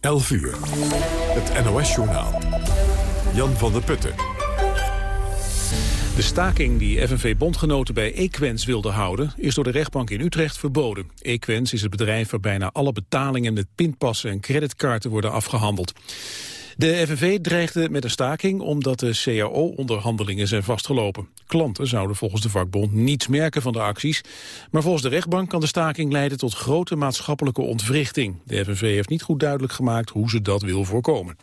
11 uur. Het NOS-journaal. Jan van der Putten. De staking die FNV-bondgenoten bij Equens wilden houden... is door de rechtbank in Utrecht verboden. Equens is het bedrijf waar bijna alle betalingen met pinpassen en creditcarden worden afgehandeld. De FNV dreigde met een staking omdat de CAO-onderhandelingen zijn vastgelopen. Klanten zouden volgens de vakbond niets merken van de acties. Maar volgens de rechtbank kan de staking leiden tot grote maatschappelijke ontwrichting. De FNV heeft niet goed duidelijk gemaakt hoe ze dat wil voorkomen.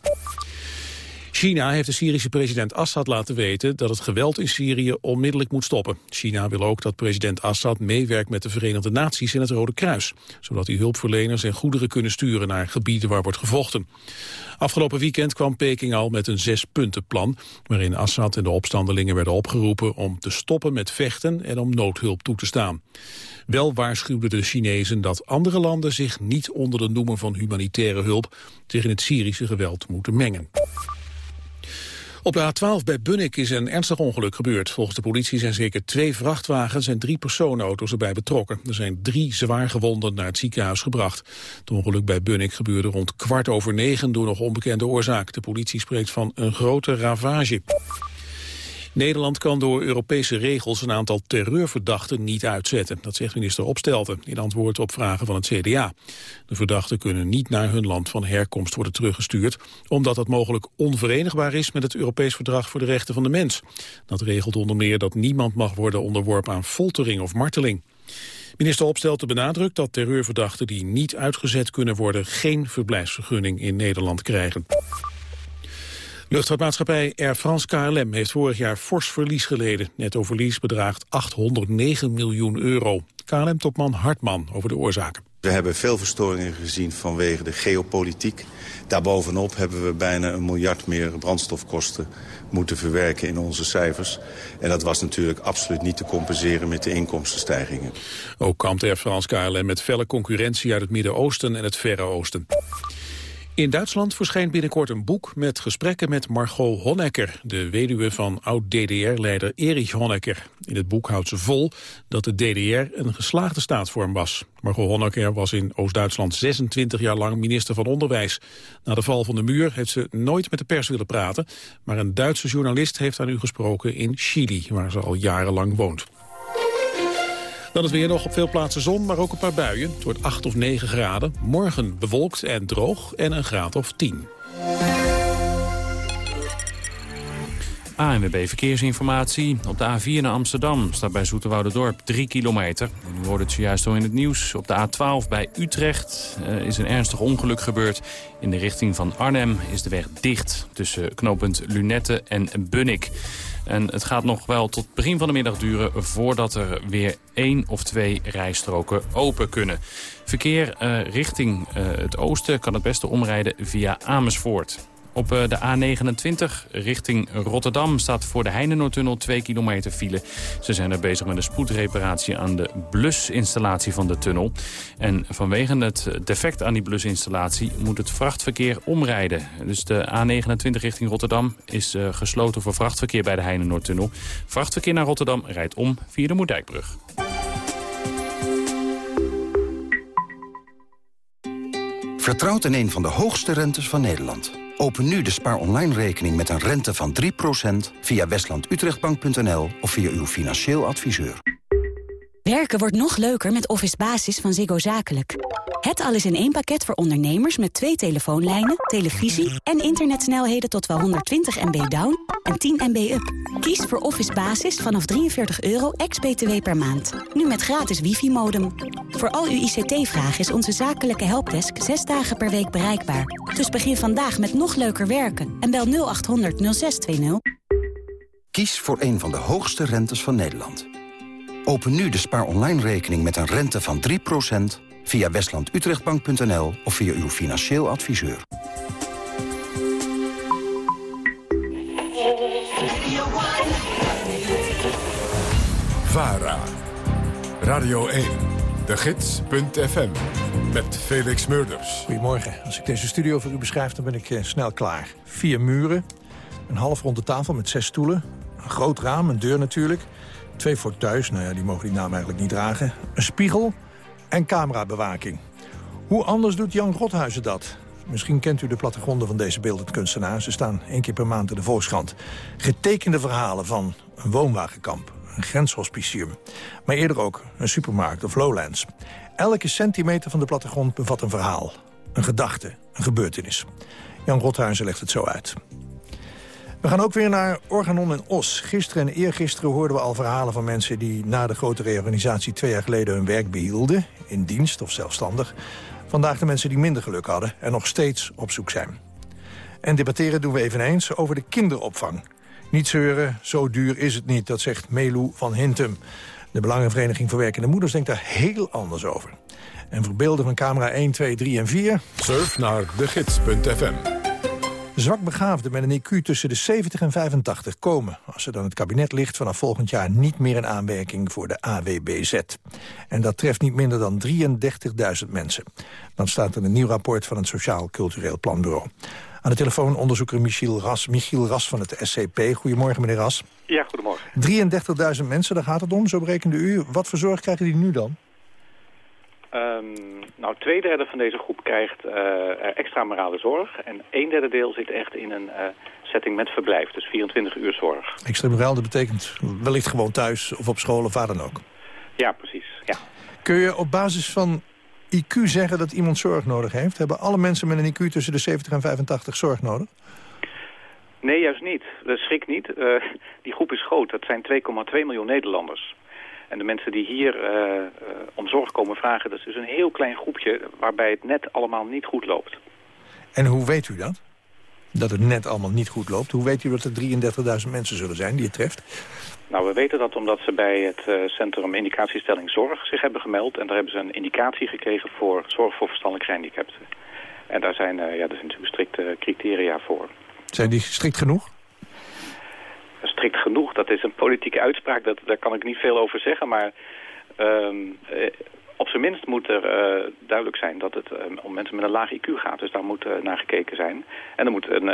China heeft de Syrische president Assad laten weten dat het geweld in Syrië onmiddellijk moet stoppen. China wil ook dat president Assad meewerkt met de Verenigde Naties en het Rode Kruis, zodat die hulpverleners en goederen kunnen sturen naar gebieden waar wordt gevochten. Afgelopen weekend kwam Peking al met een zespuntenplan, waarin Assad en de opstandelingen werden opgeroepen om te stoppen met vechten en om noodhulp toe te staan. Wel waarschuwden de Chinezen dat andere landen zich niet onder de noemer van humanitaire hulp tegen het Syrische geweld moeten mengen. Op de A12 bij Bunnik is een ernstig ongeluk gebeurd. Volgens de politie zijn zeker twee vrachtwagens en drie personenauto's erbij betrokken. Er zijn drie zwaar gewonden naar het ziekenhuis gebracht. Het ongeluk bij Bunnik gebeurde rond kwart over negen door nog onbekende oorzaak. De politie spreekt van een grote ravage. Nederland kan door Europese regels een aantal terreurverdachten niet uitzetten. Dat zegt minister Opstelten in antwoord op vragen van het CDA. De verdachten kunnen niet naar hun land van herkomst worden teruggestuurd... omdat dat mogelijk onverenigbaar is met het Europees Verdrag voor de Rechten van de Mens. Dat regelt onder meer dat niemand mag worden onderworpen aan foltering of marteling. Minister Opstelten benadrukt dat terreurverdachten die niet uitgezet kunnen worden... geen verblijfsvergunning in Nederland krijgen. Luchtvaartmaatschappij Air France KLM heeft vorig jaar fors verlies geleden. Netto verlies bedraagt 809 miljoen euro. KLM-topman Hartman over de oorzaken. We hebben veel verstoringen gezien vanwege de geopolitiek. Daarbovenop hebben we bijna een miljard meer brandstofkosten moeten verwerken in onze cijfers. En dat was natuurlijk absoluut niet te compenseren met de inkomstenstijgingen. Ook kampt Air France KLM met felle concurrentie uit het Midden-Oosten en het Verre Oosten. In Duitsland verschijnt binnenkort een boek met gesprekken met Margot Honecker, de weduwe van oud-DDR-leider Erich Honecker. In het boek houdt ze vol dat de DDR een geslaagde staatsvorm was. Margot Honecker was in Oost-Duitsland 26 jaar lang minister van Onderwijs. Na de val van de muur heeft ze nooit met de pers willen praten, maar een Duitse journalist heeft aan u gesproken in Chili, waar ze al jarenlang woont. Dan is weer nog op veel plaatsen zon, maar ook een paar buien. Het wordt 8 of 9 graden. Morgen bewolkt en droog en een graad of 10. ANWB Verkeersinformatie. Op de A4 naar Amsterdam staat bij Dorp 3 kilometer. U hoorde het zojuist al in het nieuws. Op de A12 bij Utrecht uh, is een ernstig ongeluk gebeurd. In de richting van Arnhem is de weg dicht tussen knooppunt Lunette en Bunnik. En het gaat nog wel tot begin van de middag duren... voordat er weer één of twee rijstroken open kunnen. Verkeer uh, richting uh, het oosten kan het beste omrijden via Amersfoort. Op eh, de A29 richting Rotterdam staat voor de Heinenoordtunnel 2 kilometer file. Ze zijn er bezig met een spoedreparatie aan de blusinstallatie van de tunnel. En vanwege het defect aan die blusinstallatie moet het vrachtverkeer omrijden. Dus de A29 richting Rotterdam is uh, gesloten voor vrachtverkeer bij de Heinenoordtunnel. Vrachtverkeer naar Rotterdam rijdt om via de Moerdijkbrug. Vertrouwt in een van de hoogste rentes van Nederland. Open nu de Spaar Online rekening met een rente van 3% via westlandutrechtbank.nl of via uw financieel adviseur. Werken wordt nog leuker met Office Basis van Ziggo Zakelijk. Het alles in één pakket voor ondernemers met twee telefoonlijnen, televisie... en internetsnelheden tot wel 120 MB down en 10 MB up. Kies voor Office Basis vanaf 43 euro ex-BTW per maand. Nu met gratis wifi-modem. Voor al uw ICT-vragen is onze zakelijke helpdesk 6 dagen per week bereikbaar. Dus begin vandaag met nog leuker werken en bel 0800 0620. Kies voor een van de hoogste rentes van Nederland. Open nu de Spaar Online rekening met een rente van 3% via westlandutrechtbank.nl of via uw financieel adviseur. VARA, Radio 1, de gids.fm, met Felix Murders. Goedemorgen. Als ik deze studio voor u beschrijf, dan ben ik eh, snel klaar. Vier muren, een half ronde tafel met zes stoelen, een groot raam, een deur natuurlijk... Twee fauteuils, nou ja, die mogen die naam eigenlijk niet dragen. Een spiegel en camerabewaking. Hoe anders doet Jan Rothuizen dat? Misschien kent u de plattegronden van deze beeldend kunstenaar. Ze staan één keer per maand in de Volkskrant. Getekende verhalen van een woonwagenkamp, een grenshospicium... maar eerder ook een supermarkt of Lowlands. Elke centimeter van de plattegrond bevat een verhaal. Een gedachte, een gebeurtenis. Jan Rothuizen legt het zo uit. We gaan ook weer naar Organon en Os. Gisteren en eergisteren hoorden we al verhalen van mensen... die na de grote reorganisatie twee jaar geleden hun werk behielden... in dienst of zelfstandig. Vandaag de mensen die minder geluk hadden en nog steeds op zoek zijn. En debatteren doen we eveneens over de kinderopvang. Niet zeuren, zo duur is het niet, dat zegt Melu van Hintem. De Belangenvereniging voor Werkende Moeders denkt daar heel anders over. En voor beelden van camera 1, 2, 3 en 4... Surf naar degids.fm. Zwakbegaafden met een IQ tussen de 70 en 85 komen, als er dan het kabinet ligt, vanaf volgend jaar niet meer in aanwerking voor de AWBZ. En dat treft niet minder dan 33.000 mensen. Dan staat er een nieuw rapport van het Sociaal Cultureel Planbureau. Aan de telefoon onderzoeker Michiel Ras, Michiel Ras van het SCP. Goedemorgen, meneer Ras. Ja, goedemorgen. 33.000 mensen, daar gaat het om, zo berekende u. Wat voor zorg krijgen die nu dan? Um, nou, twee derde van deze groep krijgt uh, er extra morale zorg. En een derde deel zit echt in een uh, setting met verblijf. Dus 24 uur zorg. Extra morale, dat betekent wellicht gewoon thuis of op school of waar dan ook? Ja, precies. Ja. Kun je op basis van IQ zeggen dat iemand zorg nodig heeft? Hebben alle mensen met een IQ tussen de 70 en 85 zorg nodig? Nee, juist niet. Dat schrik niet. Uh, die groep is groot. Dat zijn 2,2 miljoen Nederlanders. En de mensen die hier uh, uh, om zorg komen vragen... dat is dus een heel klein groepje waarbij het net allemaal niet goed loopt. En hoe weet u dat? Dat het net allemaal niet goed loopt? Hoe weet u dat er 33.000 mensen zullen zijn die het treft? Nou, we weten dat omdat ze bij het uh, Centrum Indicatiestelling Zorg zich hebben gemeld. En daar hebben ze een indicatie gekregen voor zorg voor verstandelijk gehandicapten. En daar zijn, ja, daar zijn natuurlijk strikte criteria voor. Zijn die strikt genoeg? Strikt genoeg. Dat is een politieke uitspraak, dat, daar kan ik niet veel over zeggen. Maar um, eh, op zijn minst moet er uh, duidelijk zijn dat het uh, om mensen met een laag IQ gaat. Dus daar moet uh, naar gekeken zijn. En er moet een,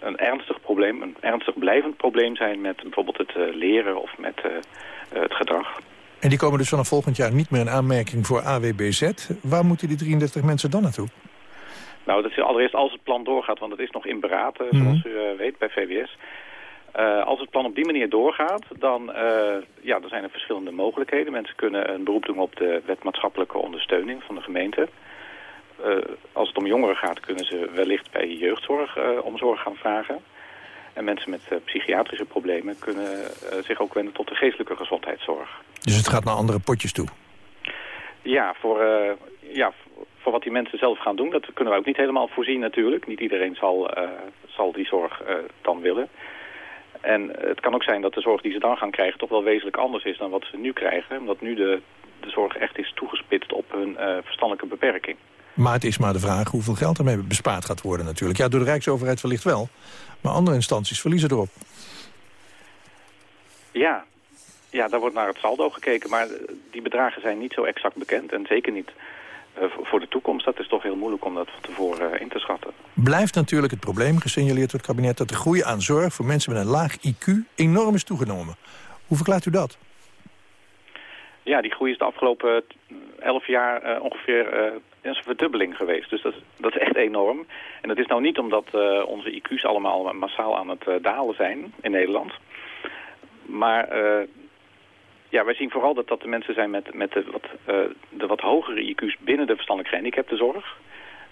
een ernstig probleem, een ernstig blijvend probleem zijn... met bijvoorbeeld het leren of met het gedrag. En die komen dus vanaf volgend jaar niet meer in aanmerking voor AWBZ. Waar moeten die 33 mensen dan naartoe? Nou, dat is allereerst als het plan doorgaat, want het is nog in beraten, mm -hmm. zoals u weet, bij VWS. Uh, als het plan op die manier doorgaat, dan uh, ja, er zijn er verschillende mogelijkheden. Mensen kunnen een beroep doen op de wet maatschappelijke ondersteuning van de gemeente. Uh, als het om jongeren gaat, kunnen ze wellicht bij jeugdzorg om zorg gaan vragen. En mensen met psychiatrische problemen kunnen zich ook wenden tot de geestelijke gezondheidszorg. Dus het gaat naar andere potjes toe? Ja, voor, ja, voor wat die mensen zelf gaan doen, dat kunnen we ook niet helemaal voorzien natuurlijk. Niet iedereen zal, zal die zorg dan willen. En het kan ook zijn dat de zorg die ze dan gaan krijgen toch wel wezenlijk anders is dan wat ze nu krijgen. Omdat nu de, de zorg echt is toegespitst op hun uh, verstandelijke beperking. Maar het is maar de vraag hoeveel geld ermee bespaard gaat worden natuurlijk. Ja, door de Rijksoverheid wellicht wel. Maar andere instanties verliezen erop. Ja, ja, daar wordt naar het saldo gekeken. Maar die bedragen zijn niet zo exact bekend. En zeker niet voor de toekomst. Dat is toch heel moeilijk om dat van tevoren uh, in te schatten. Blijft natuurlijk het probleem, gesignaleerd door het kabinet... dat de groei aan zorg voor mensen met een laag IQ enorm is toegenomen. Hoe verklaart u dat? Ja, die groei is de afgelopen elf jaar uh, ongeveer een verdubbeling geweest. Dus dat, dat is echt enorm. En dat is nou niet omdat onze IQ's allemaal massaal aan het dalen zijn in Nederland. Maar ja, wij zien vooral dat dat de mensen zijn met, met de, wat, uh, de wat hogere IQ's binnen de verstandelijk gehandicaptenzorg.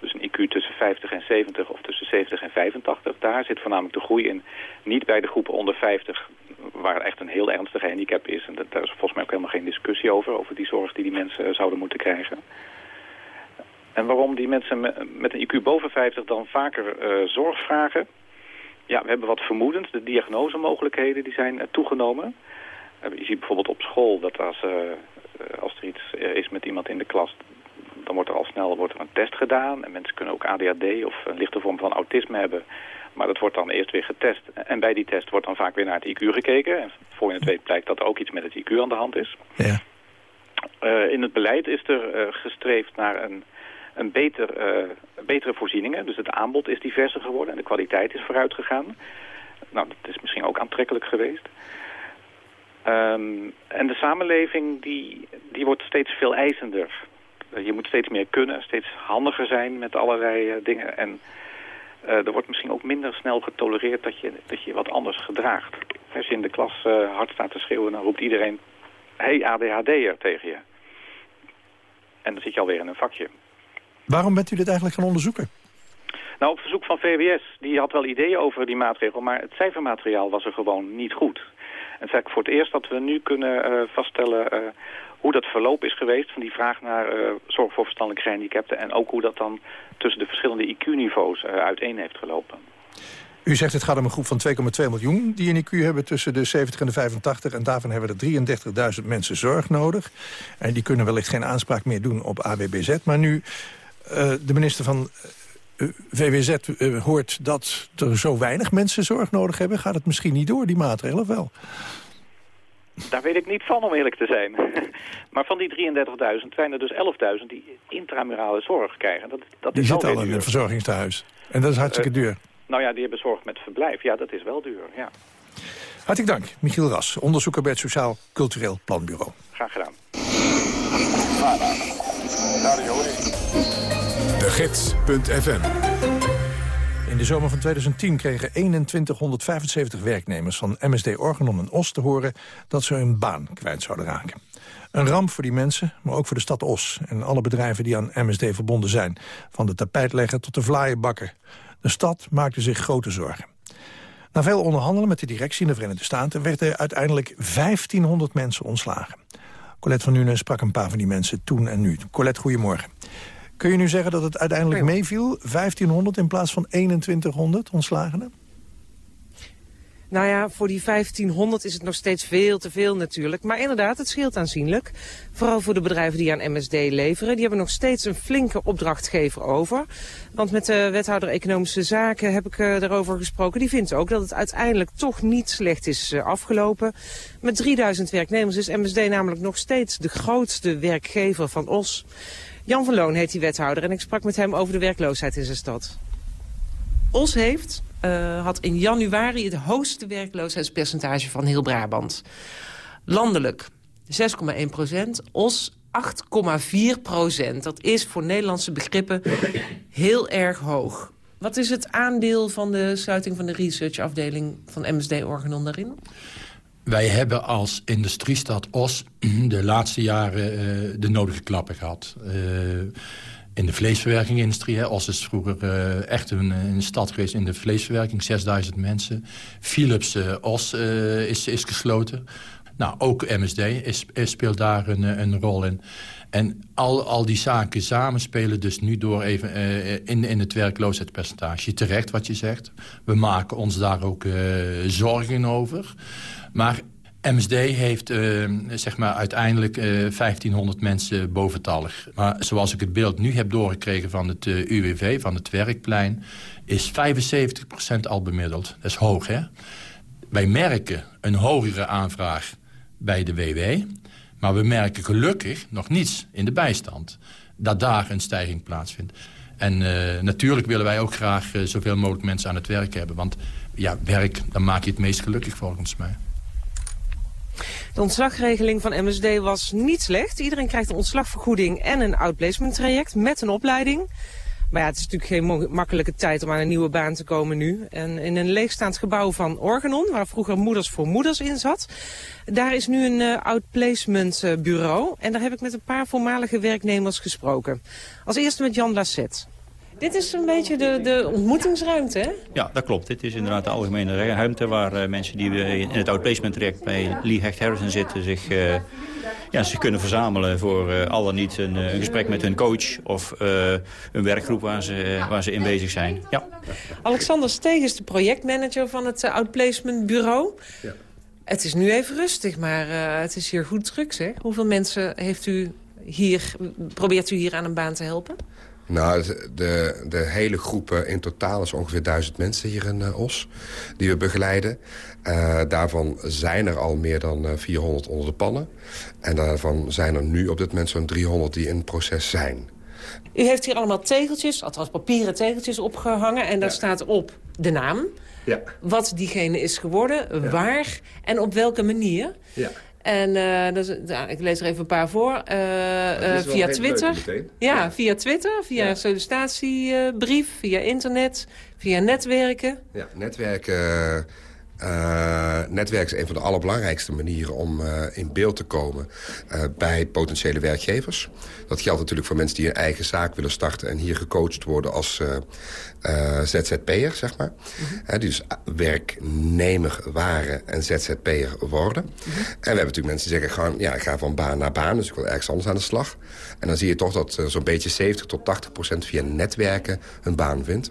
Dus een IQ tussen 50 en 70 of tussen 70 en 85. Daar zit voornamelijk de groei in. Niet bij de groepen onder 50, waar echt een heel ernstige handicap is. En dat, daar is volgens mij ook helemaal geen discussie over, over die zorg die die mensen zouden moeten krijgen. En waarom die mensen met een IQ boven 50 dan vaker uh, zorg vragen? Ja, we hebben wat vermoedens. De diagnosemogelijkheden die zijn uh, toegenomen. Je ziet bijvoorbeeld op school dat als, uh, als er iets is met iemand in de klas... dan wordt er al snel wordt er een test gedaan. En mensen kunnen ook ADHD of een lichte vorm van autisme hebben. Maar dat wordt dan eerst weer getest. En bij die test wordt dan vaak weer naar het IQ gekeken. En voor je het weet blijkt dat er ook iets met het IQ aan de hand is. Ja. Uh, in het beleid is er uh, gestreefd naar een, een beter, uh, betere voorzieningen. Dus het aanbod is diverser geworden en de kwaliteit is vooruit gegaan. Nou, dat is misschien ook aantrekkelijk geweest. Um, en de samenleving die, die wordt steeds veel eisender. je moet steeds meer kunnen, steeds handiger zijn met allerlei dingen. En er wordt misschien ook minder snel getolereerd dat je, dat je wat anders gedraagt. Als je in de klas hard staat te schreeuwen, dan roept iedereen... hey, ADHD'er tegen je. En dan zit je alweer in een vakje. Waarom bent u dit eigenlijk gaan onderzoeken? Nou, op verzoek van VWS. Die had wel ideeën over die maatregel, maar het cijfermateriaal was er gewoon niet goed. Het is eigenlijk voor het eerst dat we nu kunnen uh, vaststellen uh, hoe dat verloop is geweest... van die vraag naar uh, zorg voor verstandelijke gehandicapten... en ook hoe dat dan tussen de verschillende IQ-niveaus uiteen heeft gelopen. U zegt het gaat om een groep van 2,2 miljoen die een IQ hebben tussen de 70 en de 85. En daarvan hebben er 33.000 mensen zorg nodig. En die kunnen wellicht geen aanspraak meer doen op AWBZ. Maar nu de minister van VWZ uh, hoort dat er zo weinig mensen zorg nodig hebben... gaat het misschien niet door, die maatregel, of wel? Daar weet ik niet van, om eerlijk te zijn. maar van die 33.000 zijn er dus 11.000 die intramurale zorg krijgen. Dat, dat die is zitten al in een verzorgingstehuis. En dat is hartstikke uh, duur. Nou ja, die hebben zorg met verblijf. Ja, dat is wel duur, ja. Hartelijk dank, Michiel Ras, onderzoeker bij het Sociaal Cultureel Planbureau. Graag gedaan. Gids.fm in de zomer van 2010 kregen 2175 werknemers van MSD Organon en Os te horen dat ze hun baan kwijt zouden raken. Een ramp voor die mensen, maar ook voor de stad Os en alle bedrijven die aan MSD verbonden zijn. Van de tapijtlegger tot de vlaaienbakker. De stad maakte zich grote zorgen. Na veel onderhandelen met de directie in de Verenigde Staten werden uiteindelijk 1500 mensen ontslagen. Colette van Nuenen sprak een paar van die mensen toen en nu. Colette, goedemorgen. Kun je nu zeggen dat het uiteindelijk meeviel? 1500 in plaats van 2100 ontslagenen? Nou ja, voor die 1500 is het nog steeds veel te veel natuurlijk. Maar inderdaad, het scheelt aanzienlijk. Vooral voor de bedrijven die aan MSD leveren. Die hebben nog steeds een flinke opdrachtgever over. Want met de wethouder Economische Zaken heb ik uh, daarover gesproken. Die vindt ook dat het uiteindelijk toch niet slecht is uh, afgelopen. Met 3000 werknemers is MSD namelijk nog steeds de grootste werkgever van OS. Jan van Loon heet die wethouder en ik sprak met hem over de werkloosheid in zijn stad. Os heeft, uh, had in januari het hoogste werkloosheidspercentage van heel Brabant. Landelijk 6,1 procent, Os 8,4 procent. Dat is voor Nederlandse begrippen heel erg hoog. Wat is het aandeel van de sluiting van de researchafdeling van MSD Organon daarin? Wij hebben als industriestad Os de laatste jaren uh, de nodige klappen gehad. Uh, in de vleesverwerkingindustrie. Hè. Os is vroeger uh, echt een, een, stad geweest in de vleesverwerking. 6000 mensen. Philips Os is, is gesloten. Nou, ook MSD is, is, speelt daar een, een rol in. En al, al die zaken samen spelen dus nu door even uh, in, in het werkloosheidspercentage. Terecht wat je zegt. We maken ons daar ook uh, zorgen over. Maar MSD heeft zeg maar uiteindelijk uh, 1500 mensen boventallig. Maar zoals ik het beeld nu heb doorgekregen van het UWV, van het werkplein... is 75% al bemiddeld. Dat is hoog, hè? Wij merken een hogere aanvraag bij de WW... maar we merken gelukkig nog niets in de bijstand. Dat daar een stijging plaatsvindt. En uh, natuurlijk willen wij ook graag uh, zoveel mogelijk mensen aan het werk hebben. Want ja, werk, dan maak je het meest gelukkig volgens mij. De ontslagregeling van MSD was niet slecht. Iedereen krijgt een ontslagvergoeding en een outplacement traject met een opleiding. Maar het is natuurlijk geen makkelijke tijd om aan een nieuwe baan te komen nu. En in een leegstaand gebouw van Organon, waar vroeger Moeders voor Moeders in zat... daar is nu een uh, outplacement uh, bureau. En daar heb ik met een paar voormalige werknemers gesproken. Als eerste met Jan Lasset. Dit is een beetje de, de ontmoetingsruimte, hè? Ja, dat klopt. Dit is inderdaad de algemene ruimte... waar uh, mensen die in het outplacement traject bij Lee Hecht Harrison zitten... zich, uh, ja, zich kunnen verzamelen voor uh, al dan niet een, een, gesprek met hun coach... of een werkgroep waar ze, waar ze in bezig zijn. Ja. Alexander Steeg is de projectmanager van het outplacement bureau. Ja. Het is nu even rustig, maar het is hier goed druk, zeg. Hoeveel mensen heeft u hier, probeert u hier aan een baan te helpen? Nou, de, de hele groep in totaal is ongeveer duizend mensen hier in uh, Os... die we begeleiden. Uh, daarvan zijn er al meer dan uh, 400 onder de pannen. En daarvan zijn er nu op dit moment zo'n 300 die in het proces zijn. U heeft hier allemaal tegeltjes, althans papieren tegeltjes opgehangen... en daar ja. staat op de naam, ja. wat diegene is geworden, ja. waar en op welke manier. Ja. En uh, dus, nou, ik lees er even een paar voor. Uh, via Twitter. Ja, via Twitter, via ja. sollicitatiebrief, via internet, via netwerken. Ja, netwerken uh, netwerk is een van de allerbelangrijkste manieren om uh, in beeld te komen uh, bij potentiële werkgevers. Dat geldt natuurlijk voor mensen die een eigen zaak willen starten en hier gecoacht worden als ZZP'er, zeg maar. Mm -hmm. die dus werknemer waren en ZZP'er worden. Mm -hmm. En we hebben natuurlijk mensen die zeggen gewoon, ja, ik ga van baan naar baan, dus ik wil ergens anders aan de slag. En dan zie je toch dat zo'n beetje 70 tot 80 procent via netwerken hun baan vindt.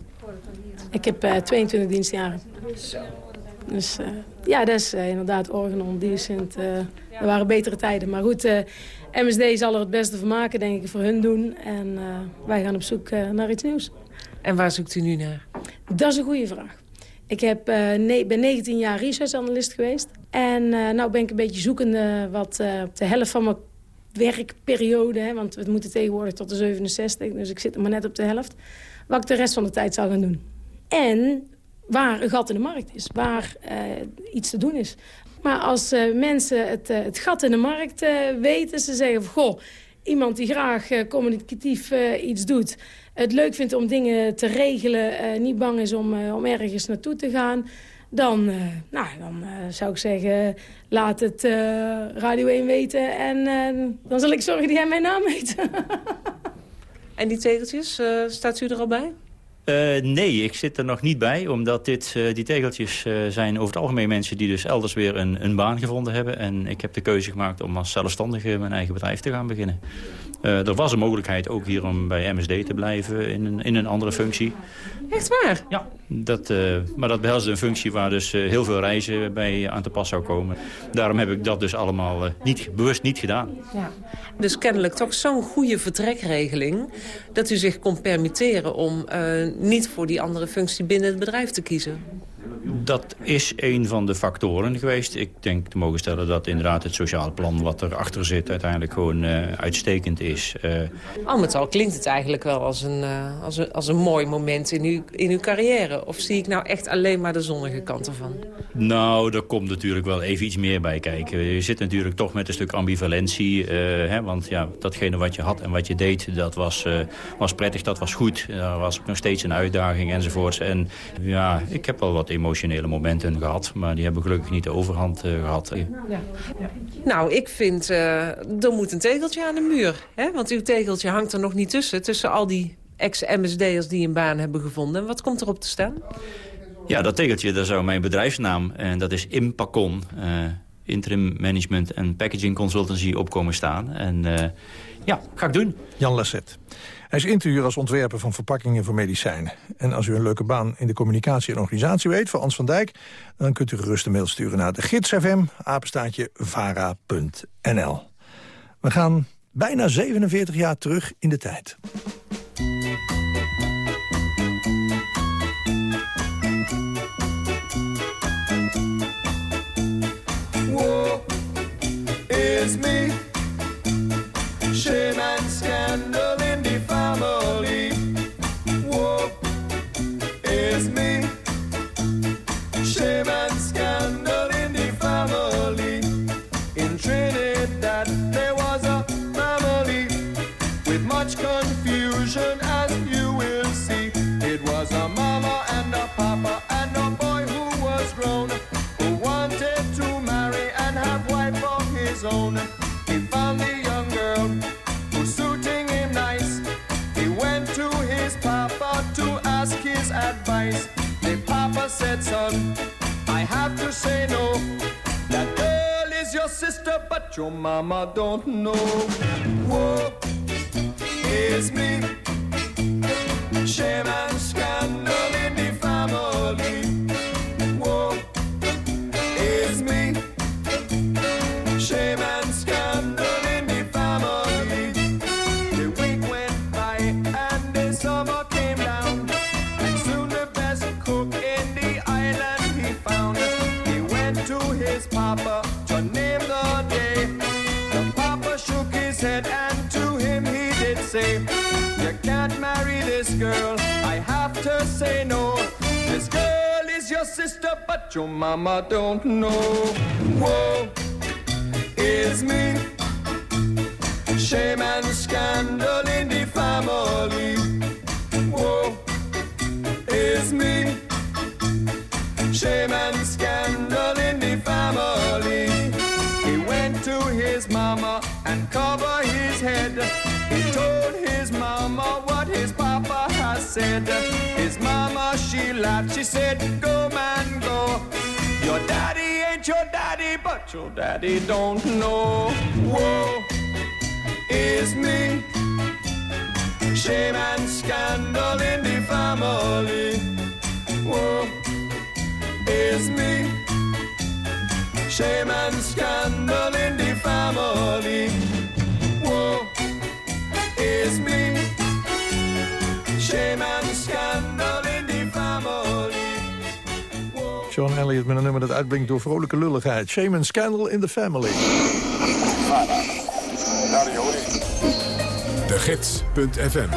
Ik heb 22 dienstjaren. Zo. Dus uh, ja, dat is uh, inderdaad Organon, Decent. Uh, er waren betere tijden. Maar goed, MSD zal er het beste van maken, denk ik, voor hun doen. En wij gaan op zoek naar iets nieuws. En waar zoekt u nu naar? Dat is een goede vraag. Ik heb, ben 19 jaar research-analyst geweest. En nou ben ik een beetje zoekende wat op de helft van mijn werkperiode... Hè, want we moeten tegenwoordig tot de 67, dus ik zit er maar net op de helft... wat ik de rest van de tijd zou gaan doen. En waar een gat in de markt is, waar uh, iets te doen is. Maar als uh, mensen het, uh, het, gat in de markt weten, ze zeggen... goh, iemand die graag communicatief iets doet... het leuk vindt om dingen te regelen, niet bang is om, om ergens naartoe te gaan... dan, nou, dan zou ik zeggen, laat het Radio 1 weten... en dan zal ik zorgen dat jij mijn naam weet. en die tegeltjes, staat u er al bij? Uh, nee, ik zit er nog niet bij, omdat dit, uh, die tegeltjes uh, zijn over het algemeen mensen die dus elders weer een, een, baan gevonden hebben. En ik heb de keuze gemaakt om als zelfstandige mijn eigen bedrijf te gaan beginnen. Er was een mogelijkheid ook hier om bij MSD te blijven in een, in een andere functie. Echt waar? Ja, dat, maar dat behelsde een functie waar dus heel veel reizen bij aan te pas zou komen. Daarom heb ik dat dus allemaal niet, bewust niet gedaan. Ja. Dus kennelijk toch zo'n goede vertrekregeling dat u zich kon permitteren om niet voor die andere functie binnen het bedrijf te kiezen? Dat is een van de factoren geweest. Ik denk te mogen stellen dat inderdaad het sociale plan wat erachter zit... uiteindelijk gewoon uh, uitstekend is. Uh... Al met al klinkt het eigenlijk wel als een, uh, als een, als een mooi moment in uw, in uw carrière. Of zie ik nou echt alleen maar de zonnige kant ervan? Nou, er komt natuurlijk wel even iets meer bij kijken. Je zit natuurlijk toch met een stuk ambivalentie. hè, want ja, datgene wat je had en wat je deed, dat was, was prettig, dat was goed. Er was nog steeds een uitdaging enzovoorts. En ja, ik heb wel wat emotie emotionele momenten gehad. Maar die hebben gelukkig niet de overhand uh, gehad. Ja. Ja. Nou, ik vind, uh, er moet een tegeltje aan de muur. Hè? Want uw tegeltje hangt er nog niet tussen. Tussen al die ex-MSD'ers die een baan hebben gevonden. Wat komt erop te staan? Ja, dat tegeltje, dat zou mijn bedrijfsnaam. En dat is Impacon. Uh, interim Management en Packaging Consultancy opkomen staan. En ja, ga ik doen. Jan Lasset. Hij is in als ontwerper van verpakkingen voor medicijnen. En als u een leuke baan in de communicatie en organisatie weet... voor Ans van Dijk, dan kunt u gerust een mail sturen naar de gids.fm, apenstaatje vara.nl. We gaan bijna 47 jaar terug in de tijd. is me. A mama and a papa and a boy who was grown, who wanted to marry and have wife of his own. He found the young girl who's suiting him nice. He went to his papa to ask his advice. The papa said, son, I have to say no. That girl is your sister, but your mama don't know. Whoa, me. Shame sister, but your mama don't know. Whoa, is me. Shame and scandal in the family. Woe is me. Shame and scandal in the family. He went to his mama and covered his head. He told his mama what his papa has said. His she said, Go, man, go. Your daddy ain't your daddy, but your daddy don't know. Whoa, is me. Shame and scandal in the family. Whoa, is me. Shame and scandal in the family. John Elliott met een nummer dat uitblinkt door vrolijke lulligheid. Shame and scandal in the family. De Gids.fm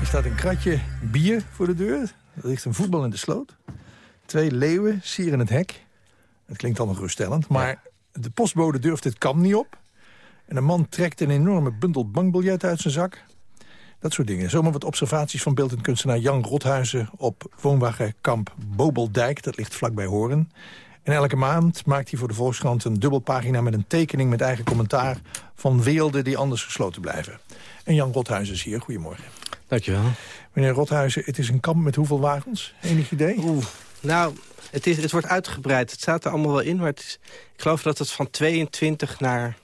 Er staat een kratje bier voor de deur. Er ligt een voetbal in de sloot. Twee leeuwen sieren het hek. Het klinkt allemaal geruststellend. Maar de postbode durft het kam niet op. En een man trekt een enorme bundel bankbiljet uit zijn zak. Dat soort dingen. Zomaar wat observaties van beeldend kunstenaar Jan Rothuizen... op woonwagenkamp Bobeldijk, dat ligt vlakbij Horen. En elke maand maakt hij voor de Volkskrant een dubbelpagina... met een tekening met eigen commentaar van werelden die anders gesloten blijven. En Jan Rothuizen is hier. Goedemorgen. Dankjewel. Meneer Rothuizen, het is een kamp met hoeveel wagens? Enig idee? Oeh, nou, het, is, het wordt uitgebreid. Het staat er allemaal wel in, maar het is, ik geloof dat het van 22 naar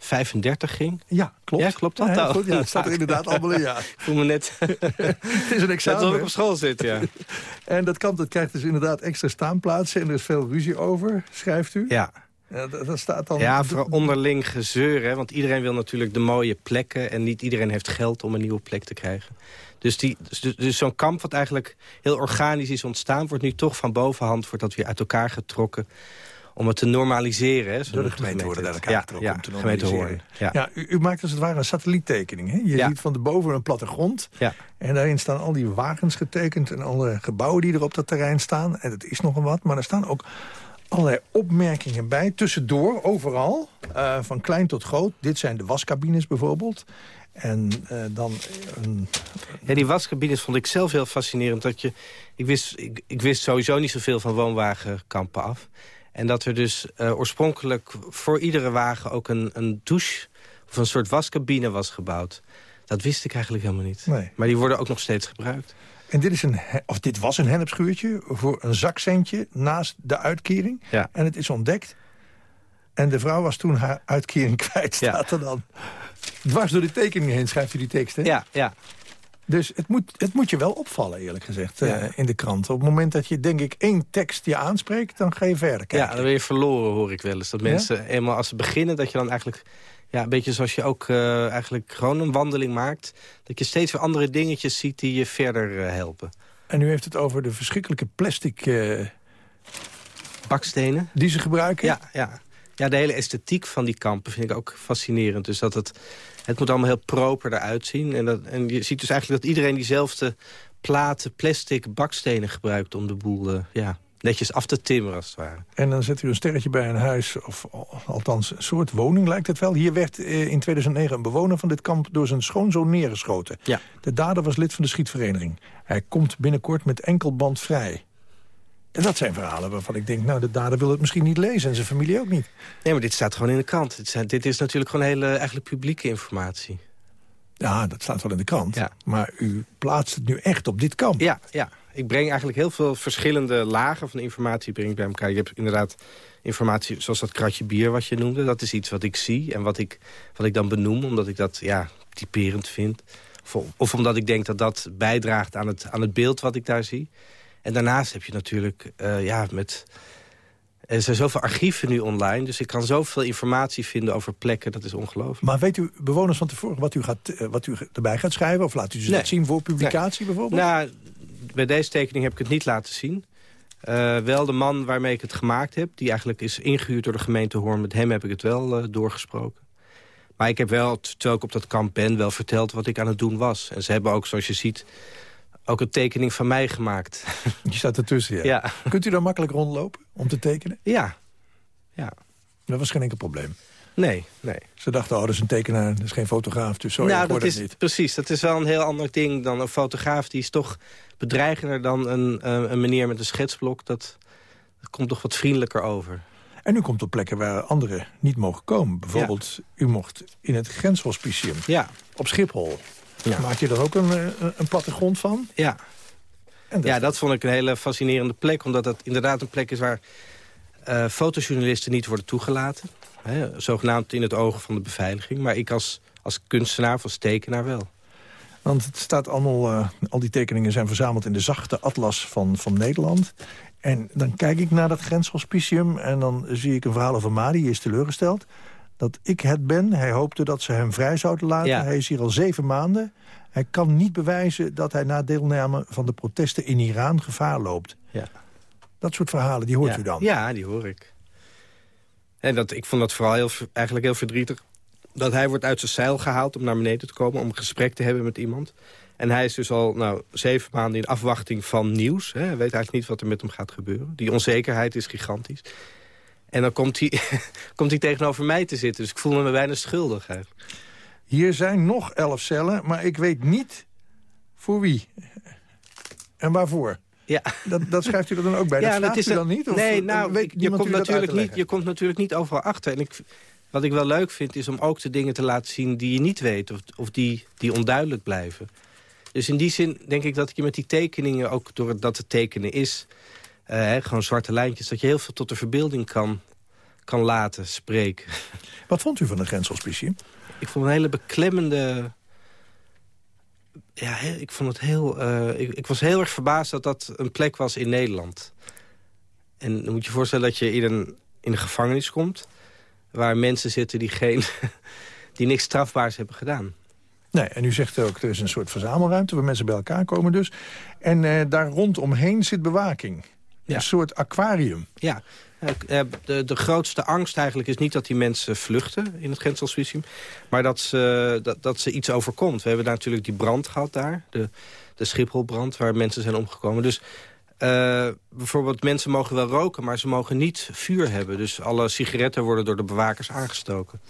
35 ging. Ja, klopt. Ja, klopt dat? Ja, heel nou? goed, ja, het staat er inderdaad allemaal in, ja. ik voel me net... het is een examen. Alsof ik op school zit, ja. en dat kamp dat krijgt dus inderdaad extra staanplaatsen... en er is veel ruzie over, schrijft u? Ja. Ja, dat, dat staat dan... Ja, voor onderling gezeur, hè, want iedereen wil natuurlijk de mooie plekken... en niet iedereen heeft geld om een nieuwe plek te krijgen. Dus, die, dus, dus zo'n kamp wat eigenlijk heel organisch is ontstaan... wordt nu toch van bovenhand wordt dat weer uit elkaar getrokken om het te normaliseren. Hè, Door de gemeente worden daar elkaar ja, getrokken ja, om te gemeente normaliseren. Ja. Ja, u, u maakt als het ware een satelliettekening. Hè? Je Ja. ziet van de boven een plattegrond. Ja. En daarin staan al die wagens getekend... en alle gebouwen die er op dat terrein staan. En het is nogal wat, maar er staan ook allerlei opmerkingen bij. Tussendoor, overal, eh, van klein tot groot. Dit zijn de wascabines bijvoorbeeld. En eh, dan een... Ja, die wascabines vond ik zelf heel fascinerend. Dat je, ik, wist, ik, ik wist sowieso niet zoveel van woonwagenkampen af. En dat er dus eh, oorspronkelijk voor iedere wagen ook een, een douche... of een soort wascabine was gebouwd. Dat wist ik eigenlijk helemaal niet. Nee. Maar die worden ook nog steeds gebruikt. En dit, is een, of dit was een hennepschuurtje voor een zakcentje naast de uitkering. Ja. En het is ontdekt. En de vrouw was toen haar uitkering kwijt, Ja. staat er dan. Dwars door de tekening heen schrijft u die tekst, hè? Ja, ja. Dus het moet, het moet je wel opvallen, eerlijk gezegd, Ja. eh, in de krant. Op het moment dat je, denk ik, één tekst je aanspreekt... dan ga je verder kijken. Ja, dan ben je verloren, hoor ik wel eens. Dat mensen eenmaal als ze beginnen, dat je dan eigenlijk... Ja, een beetje zoals je ook eh, eigenlijk gewoon een wandeling maakt... dat je steeds weer andere dingetjes ziet die je verder eh, helpen. En u heeft het over de verschrikkelijke plastic Bakstenen? die ze gebruiken. Ja, ja. ja, de hele esthetiek van die kampen vind ik ook fascinerend. Dus dat het, het moet allemaal heel proper eruit zien. En, dat, en je ziet dus eigenlijk dat iedereen diezelfde platen, plastic, bakstenen gebruikt... om de boel eh, ja, netjes af te timmeren, als het ware. En dan zet u een sterretje bij een huis, of al- althans een soort woning lijkt het wel. Hier werd eh, in 2009 een bewoner van dit kamp door zijn schoonzoon neergeschoten. Ja. De dader was lid van de schietvereniging. Hij komt binnenkort met enkelband vrij. En dat zijn verhalen waarvan ik denk, nou, de dader wil het misschien niet lezen... en zijn familie ook niet. Nee, maar dit staat gewoon in de krant. Dit, zijn, dit is natuurlijk gewoon hele eigenlijk publieke informatie. Ja, dat staat wel in de krant. Ja. Maar u plaatst het nu echt op dit kamp. Ja, ja. Ik breng eigenlijk heel veel verschillende lagen van informatie breng ik bij elkaar. Je hebt inderdaad informatie zoals dat kratje bier wat je noemde. Dat is iets wat ik zie en wat ik, wat ik dan benoem, omdat ik dat ja, typerend vind. Of, of omdat ik denk dat dat bijdraagt aan het, aan het beeld wat ik daar zie. En daarnaast heb je natuurlijk eh, ja, met... Er zijn zoveel archieven nu online, dus ik kan zoveel informatie vinden over plekken. Dat is ongelooflijk. Maar weet u bewoners van tevoren wat u, gaat, eh, wat u erbij gaat schrijven? Of laat u ze Nee. dat zien voor publicatie bijvoorbeeld? Nou, bij deze tekening heb ik het niet laten zien. Eh, wel de man waarmee ik het gemaakt heb, die eigenlijk is ingehuurd door de gemeente Hoorn. Met hem heb ik het wel doorgesproken. Maar ik heb wel, terwijl ik op dat kamp ben, wel verteld wat ik aan het doen was. En ze hebben ook, zoals je ziet, ook een tekening van mij gemaakt. Je staat ertussen, ja. Ja. Kunt u daar makkelijk rondlopen om te tekenen? Ja. ja. Dat was geen enkel probleem. Nee, nee. Ze dachten, oh, dat is een tekenaar, dat is geen fotograaf, dus zo nou, dat is, het niet. Precies, dat is wel een heel ander ding dan een fotograaf. Die is toch bedreigender dan een, een meneer met een schetsblok. Dat, dat komt toch wat vriendelijker over. En u komt op plekken waar anderen niet mogen komen. Bijvoorbeeld, u mocht in het grenshospicium ja. op Schiphol. Maak je er ook een, eh, een plattegrond van? Ja. dat... Ja, dat vond ik een hele fascinerende plek. Omdat dat inderdaad een plek is waar uh, fotojournalisten niet worden toegelaten. Hè, zogenaamd in het oog van de beveiliging. Maar ik als, als kunstenaar of als tekenaar wel. Want het staat allemaal, uh, al die tekeningen zijn verzameld in de zachte atlas van, van Nederland. En dan kijk ik naar dat grenshospicium en dan zie ik een verhaal over Madi. Die is teleurgesteld dat ik het ben. Hij hoopte dat ze hem vrij zouden laten. Ja. Hij is hier al zeven maanden. Hij kan niet bewijzen dat hij na deelname van de protesten in Iran gevaar loopt. Ja. Dat soort verhalen, die hoort ja. u dan? Ja, die hoor ik. En dat, ik vond dat vooral heel, eigenlijk heel verdrietig. Dat hij wordt uit zijn zeil gehaald om naar beneden te komen... om een gesprek te hebben met iemand. En hij is dus al nou, zeven maanden in afwachting van nieuws. Hè. Hij weet eigenlijk niet wat er met hem gaat gebeuren. Die onzekerheid is gigantisch. En dan komt hij, komt hij tegenover mij te zitten. Dus ik voel me bijna schuldig eigenlijk. Hier zijn nog elf cellen, maar ik weet niet voor wie. En waarvoor. Ja. Dat, dat schrijft u er dan ook bij. Ja, dat staat is u dan niet? Of nee, nou, weet je, komt dat natuurlijk te niet, je komt natuurlijk niet overal achter. En ik, wat ik wel leuk vind, is om ook de dingen te laten zien die je niet weet. Of, of die, die onduidelijk blijven. Dus in die zin denk ik dat je met die tekeningen, ook door dat het tekenen is... Uh, gewoon zwarte lijntjes, dat je heel veel tot de verbeelding kan, kan laten spreken. Wat vond u van de grenshospicium? Ik vond een hele beklemmende... Ja, ik vond het heel... Uh, ik, ik, was heel erg verbaasd dat dat een plek was in Nederland. En dan moet je je voorstellen dat je in een, in een gevangenis komt... waar mensen zitten die, geen, die niks strafbaars hebben gedaan. Nee, en u zegt ook, er is een soort verzamelruimte... waar mensen bij elkaar komen dus. En uh, daar rondomheen zit bewaking. Ja. Een soort aquarium. Ja, de, de grootste angst eigenlijk is niet dat die mensen vluchten in het grenshospicium, maar dat ze, dat, dat ze iets overkomt. We hebben daar natuurlijk die brand gehad daar, de, de Schipholbrand, waar mensen zijn omgekomen. Dus uh, bijvoorbeeld mensen mogen wel roken, maar ze mogen niet vuur hebben. Dus alle sigaretten worden door de bewakers aangestoken.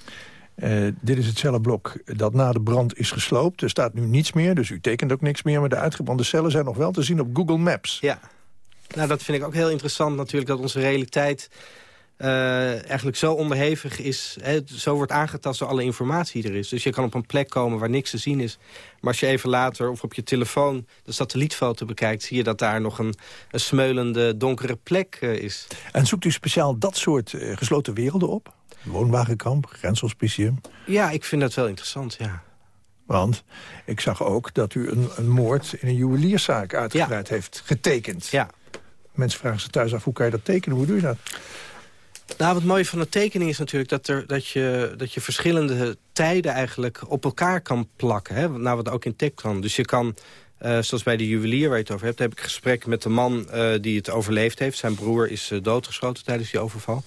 Uh, dit is het cellenblok dat na de brand is gesloopt. Er staat nu niets meer, dus u tekent ook niks meer. Maar de uitgebrande cellen zijn nog wel te zien op Google Maps. Ja, nou, dat vind ik ook heel interessant natuurlijk, dat onze realiteit uh, eigenlijk zo onderhevig is. Hè, zo wordt aangetast door alle informatie die er is. Dus je kan op een plek komen waar niks te zien is. Maar als je even later of op je telefoon de satellietfoto bekijkt... zie je dat daar nog een, een smeulende donkere plek uh, is. En zoekt u speciaal dat soort uh, gesloten werelden op? Woonwagenkamp, grenshospicium? Ja, ik vind dat wel interessant, ja. Want ik zag ook dat u een, een moord in een juwelierszaak uitgebreid ja. heeft getekend. Ja. Mensen vragen zich thuis af, hoe kan je dat tekenen? Hoe doe je dat? Nou, wat mooi van een tekening is natuurlijk dat, er, dat, je, dat je verschillende tijden eigenlijk op elkaar kan plakken. Hè? Nou, wat ook in tekst kan. Dus je kan, uh, zoals bij de juwelier waar je het over hebt... heb ik gesprek met de man uh, die het overleefd heeft. Zijn broer is uh, doodgeschoten tijdens die overval.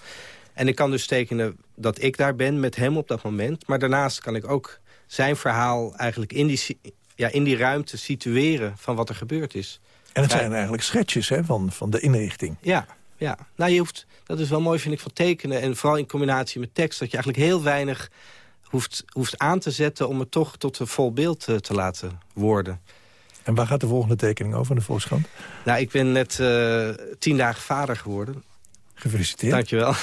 En ik kan dus tekenen dat ik daar ben met hem op dat moment. Maar daarnaast kan ik ook zijn verhaal eigenlijk in die, ja, in die ruimte situeren van wat er gebeurd is. En het zijn eigenlijk schetsjes hè, van, van de inrichting. Ja, ja. Nou, je hoeft, dat is wel mooi, vind ik, van tekenen. En vooral in combinatie met tekst. Dat je eigenlijk heel weinig hoeft, hoeft aan te zetten... om het toch tot een vol beeld te, te laten worden. En waar gaat de volgende tekening over in de Volkskrant? Nou, ik ben net uh, tien dagen vader geworden. Gefeliciteerd. Dankjewel.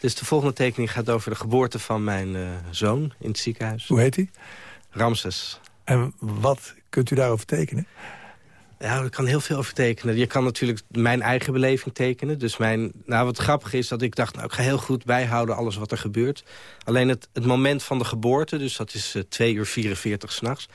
Dus de volgende tekening gaat over de geboorte van mijn uh, zoon in het ziekenhuis. Hoe heet hij? Ramses. En wat kunt u daarover tekenen? Ja, ik kan heel veel over tekenen. Je kan natuurlijk mijn eigen beleving tekenen. Dus mijn, nou, wat grappig is dat ik dacht, nou, ik ga heel goed bijhouden alles wat er gebeurt. Alleen het, het moment van de geboorte, dus dat is uh, 2 uur 44 s'nachts...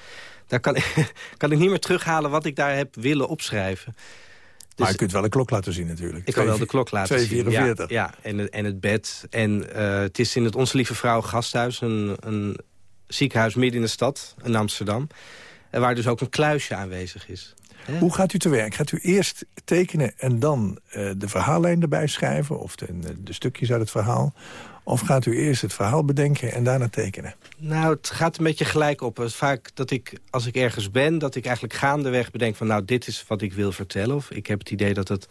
daar kan ik, kan ik niet meer terughalen wat ik daar heb willen opschrijven. Dus, maar je kunt wel een klok laten zien natuurlijk. Ik kan wel de klok laten 244. zien. Ja, ja en, en het bed. En uh, het is in het Onze Lieve Vrouw gasthuis, een, een ziekenhuis midden in de stad, in Amsterdam. Waar dus ook een kluisje aanwezig is. Hoe gaat u te werk? Gaat u eerst tekenen en dan uh, de verhaallijn erbij schrijven... of de, de stukjes uit het verhaal? Of gaat u eerst het verhaal bedenken en daarna tekenen? Nou, het gaat een beetje gelijk op. Vaak dat ik, als ik ergens ben, dat ik eigenlijk gaandeweg bedenk van... nou, dit is wat ik wil vertellen. Of ik heb het idee dat, dat,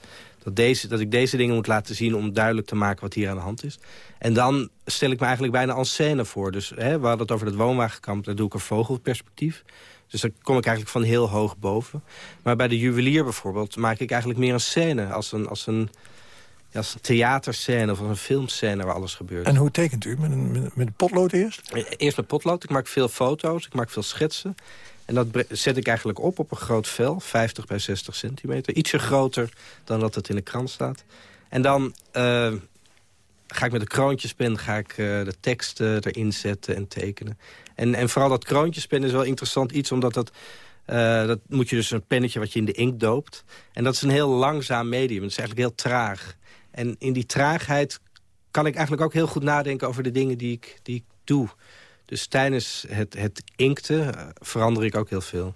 deze, dat ik deze dingen moet laten zien... om duidelijk te maken wat hier aan de hand is. En dan stel ik me eigenlijk bijna en scène voor. Dus hè, we hadden het over het woonwagenkamp, daar doe ik een vogelperspectief. Dus daar kom ik eigenlijk van heel hoog boven. Maar bij de juwelier bijvoorbeeld maak ik eigenlijk meer een scène... als een, als een ja, als een theaterscène of een filmscène waar alles gebeurt. En hoe tekent u? Met een, met, met potlood eerst? Eerst met potlood. Ik maak veel foto's, ik maak veel schetsen. En dat zet ik eigenlijk op op een groot vel, 50 bij 60 centimeter. Ietsje groter dan dat het in de krant staat. En dan uh, ga ik met de kroontjespen ga ik, uh, de teksten erin zetten en tekenen. En, en vooral dat kroontjespen is wel interessant iets, omdat dat... Uh, dat moet je dus een pennetje wat je in de inkt doopt. En dat is een heel langzaam medium. Het is eigenlijk heel traag. En in die traagheid kan ik eigenlijk ook heel goed nadenken over de dingen die ik, die ik doe. Dus tijdens het, het inkten uh, verander ik ook heel veel.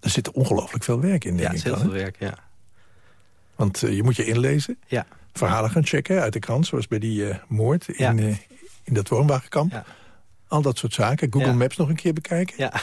Er zit ongelooflijk veel werk in, denk Ja, het is heel veel werk, ja. Want uh, je moet je inlezen, ja. verhalen gaan checken uit de krant... zoals bij die moord in, ja. in dat woonwagenkamp. Ja. Al dat soort zaken. Google Maps nog een keer bekijken. Ja.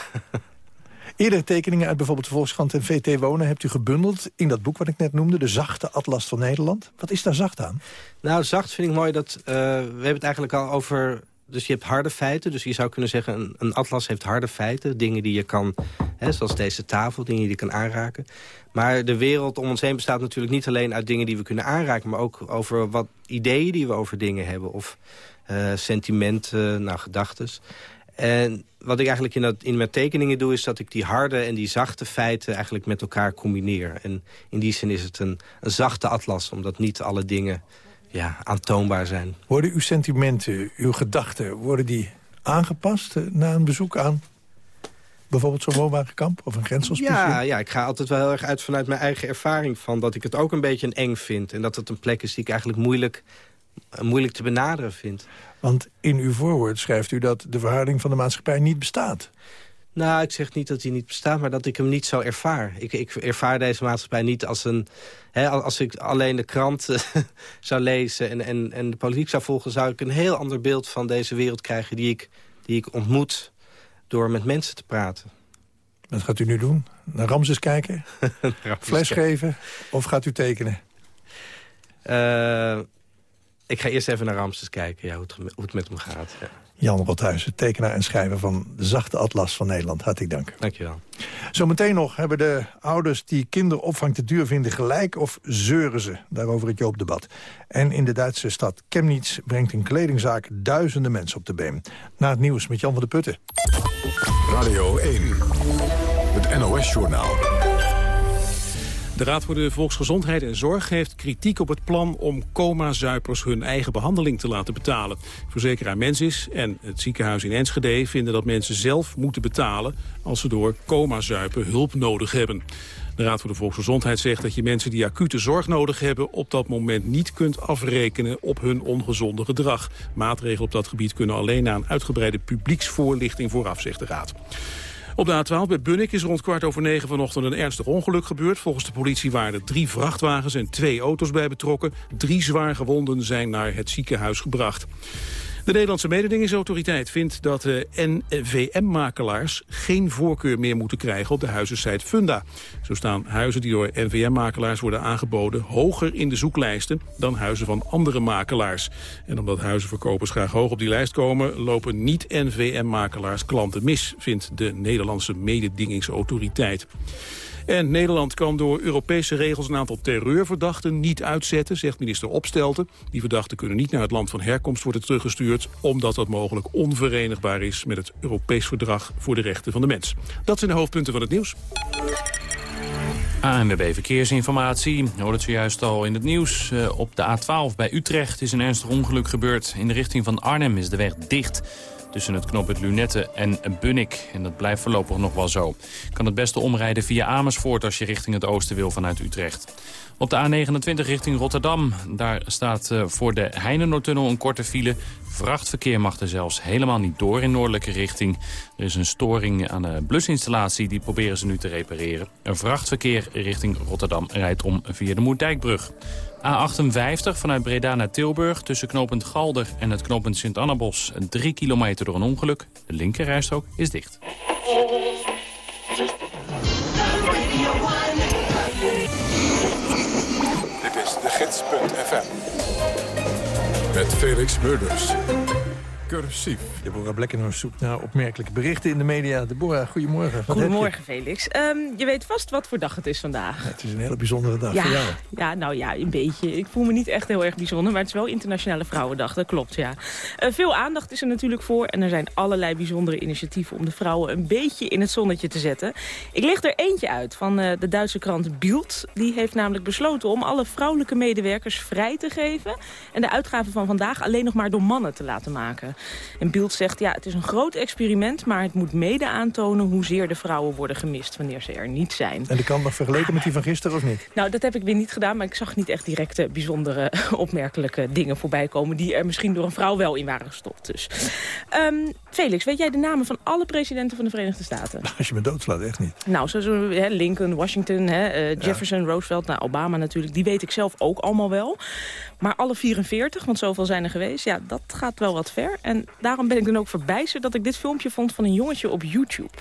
Eerdere tekeningen uit bijvoorbeeld de Volkskrant en VT Wonen... hebt u gebundeld in dat boek wat ik net noemde, De Zachte Atlas van Nederland. Wat is daar zacht aan? Nou, zacht vind ik mooi dat... Uh, we hebben het eigenlijk al over... Dus je hebt harde feiten, dus je zou kunnen zeggen... een, een atlas heeft harde feiten, dingen die je kan... Hè, zoals deze tafel, dingen die je kan aanraken. Maar de wereld om ons heen bestaat natuurlijk niet alleen uit dingen die we kunnen aanraken... maar ook over wat ideeën die we over dingen hebben. Of sentimenten, nou, gedachtes. En wat ik eigenlijk in, dat, in mijn tekeningen doe... is dat ik die harde en die zachte feiten eigenlijk met elkaar combineer. En in die zin is het een, een zachte atlas, omdat niet alle dingen ja, aantoonbaar zijn. Worden uw sentimenten, uw gedachten, worden die aangepast na een bezoek aan bijvoorbeeld zo'n woonwagenkamp of een grenshospice? Ja, ja, ik ga altijd wel heel erg uit vanuit mijn eigen ervaring van... dat ik het ook een beetje een eng vind. En dat het een plek is die ik eigenlijk moeilijk, moeilijk te benaderen vind. Want in uw voorwoord schrijft u dat de verhouding van de maatschappij niet bestaat. Nou, ik zeg niet dat hij niet bestaat, maar dat ik hem niet zo ervaar. Ik, ik ervaar deze maatschappij niet als een... Hè, als ik alleen de krant zou lezen en, en, en de politiek zou volgen... zou ik een heel ander beeld van deze wereld krijgen... die ik, die ik ontmoet door met mensen te praten. Wat gaat u nu doen? Naar Ramses kijken? Fles geven? Of gaat u tekenen? Uh, ik ga eerst even naar Ramses kijken, ja, hoe, het, hoe het met hem gaat. Ja. Jan Rothuizen, tekenaar en schrijver van de Zachte Atlas van Nederland. Hartelijk dank. Dankjewel. Zometeen nog hebben de ouders die kinderopvang te duur vinden gelijk of zeuren ze. Daarover het Joop-debat. En in de Duitse stad Chemnitz brengt een kledingzaak duizenden mensen op de been. Na het nieuws met Jan van der Putten. Radio 1, het NOS-journaal. De Raad voor de Volksgezondheid en Zorg heeft kritiek op het plan om coma-zuipers hun eigen behandeling te laten betalen. Verzekeraar Mensis en het ziekenhuis in Enschede vinden dat mensen zelf moeten betalen als ze door coma-zuipen hulp nodig hebben. De Raad voor de Volksgezondheid zegt dat je mensen die acute zorg nodig hebben op dat moment niet kunt afrekenen op hun ongezonde gedrag. Maatregelen op dat gebied kunnen alleen na een uitgebreide publieksvoorlichting vooraf, zegt de Raad. Op de A12 bij Bunnik is rond kwart over negen vanochtend een ernstig ongeluk gebeurd. Volgens de politie waren er drie vrachtwagens en twee auto's bij betrokken. Drie zwaar gewonden zijn naar het ziekenhuis gebracht. De Nederlandse mededingingsautoriteit vindt dat de NVM-makelaars geen voorkeur meer moeten krijgen op de huizensite Funda. Zo staan huizen die door NVM-makelaars worden aangeboden hoger in de zoeklijsten dan huizen van andere makelaars. En omdat huizenverkopers graag hoog op die lijst komen, lopen niet-NVM-makelaars klanten mis, vindt de Nederlandse mededingingsautoriteit. En Nederland kan door Europese regels een aantal terreurverdachten niet uitzetten, zegt minister Opstelten. Die verdachten kunnen niet naar het land van herkomst worden teruggestuurd, omdat dat mogelijk onverenigbaar is met het Europees Verdrag voor de Rechten van de Mens. Dat zijn de hoofdpunten van het nieuws. ANWB Verkeersinformatie. Hoort het zojuist al in het nieuws. Uh, op de A12 bij Utrecht is een ernstig ongeluk gebeurd. In de richting van Arnhem is de weg dicht. Tussen het knooppunt Lunette en Bunnik. En dat blijft voorlopig nog wel zo. Kan het beste omrijden via Amersfoort als je richting het oosten wil vanuit Utrecht. Op de A29 richting Rotterdam. Daar staat uh, voor de Heinenoordtunnel een korte file. Vrachtverkeer mag er zelfs helemaal niet door in noordelijke richting. Er is een storing aan de blusinstallatie, die proberen ze nu te repareren. Een vrachtverkeer richting Rotterdam rijdt om via de Moerdijkbrug. A58 vanuit Breda naar Tilburg tussen knooppunt Galder en het knooppunt Sint-Annabos. Drie kilometer door een ongeluk. De linkerrijstrook is dicht. Dit is de gids.fm. Met Felix Murders. Cursief. Deborah Blekkenhorst zoekt naar opmerkelijke berichten in de media. Deborah, goedemorgen. Wat Goedemorgen, Felix. Um, je weet vast wat voor dag het is vandaag. Ja, het is een hele bijzondere dag ja, voor jou. Ja, nou ja, een beetje. Ik voel me niet echt heel erg bijzonder, maar het is wel Internationale Vrouwendag. Dat klopt, ja. Uh, veel aandacht is er natuurlijk voor en er zijn allerlei bijzondere initiatieven om de vrouwen een beetje in het zonnetje te zetten. Ik leg er eentje uit van uh, de Duitse krant Bild. Die heeft namelijk besloten om alle vrouwelijke medewerkers vrij te geven en de uitgaven van vandaag alleen nog maar door mannen te laten maken. En Bild zegt, ja, het is een groot experiment... maar het moet mede aantonen hoezeer de vrouwen worden gemist... wanneer ze er niet zijn. En de kant nog vergeleken met die van gisteren of niet? Nou, dat heb ik weer niet gedaan, maar ik zag niet echt directe... bijzondere, opmerkelijke dingen voorbij komen... die er misschien door een vrouw wel in waren gestopt. Dus. Um, Felix, weet jij de namen van alle presidenten van de Verenigde Staten? Als je me doodslaat, echt niet. Nou, zoals hè, Lincoln, Washington, hè, uh, Jefferson, ja. Roosevelt, nou, Obama natuurlijk... die weet ik zelf ook allemaal wel. Maar alle 44, want zoveel zijn er geweest, ja, dat gaat wel wat ver. En daarom ben ik dan ook verbijsterd dat ik dit filmpje vond van een jongetje op YouTube.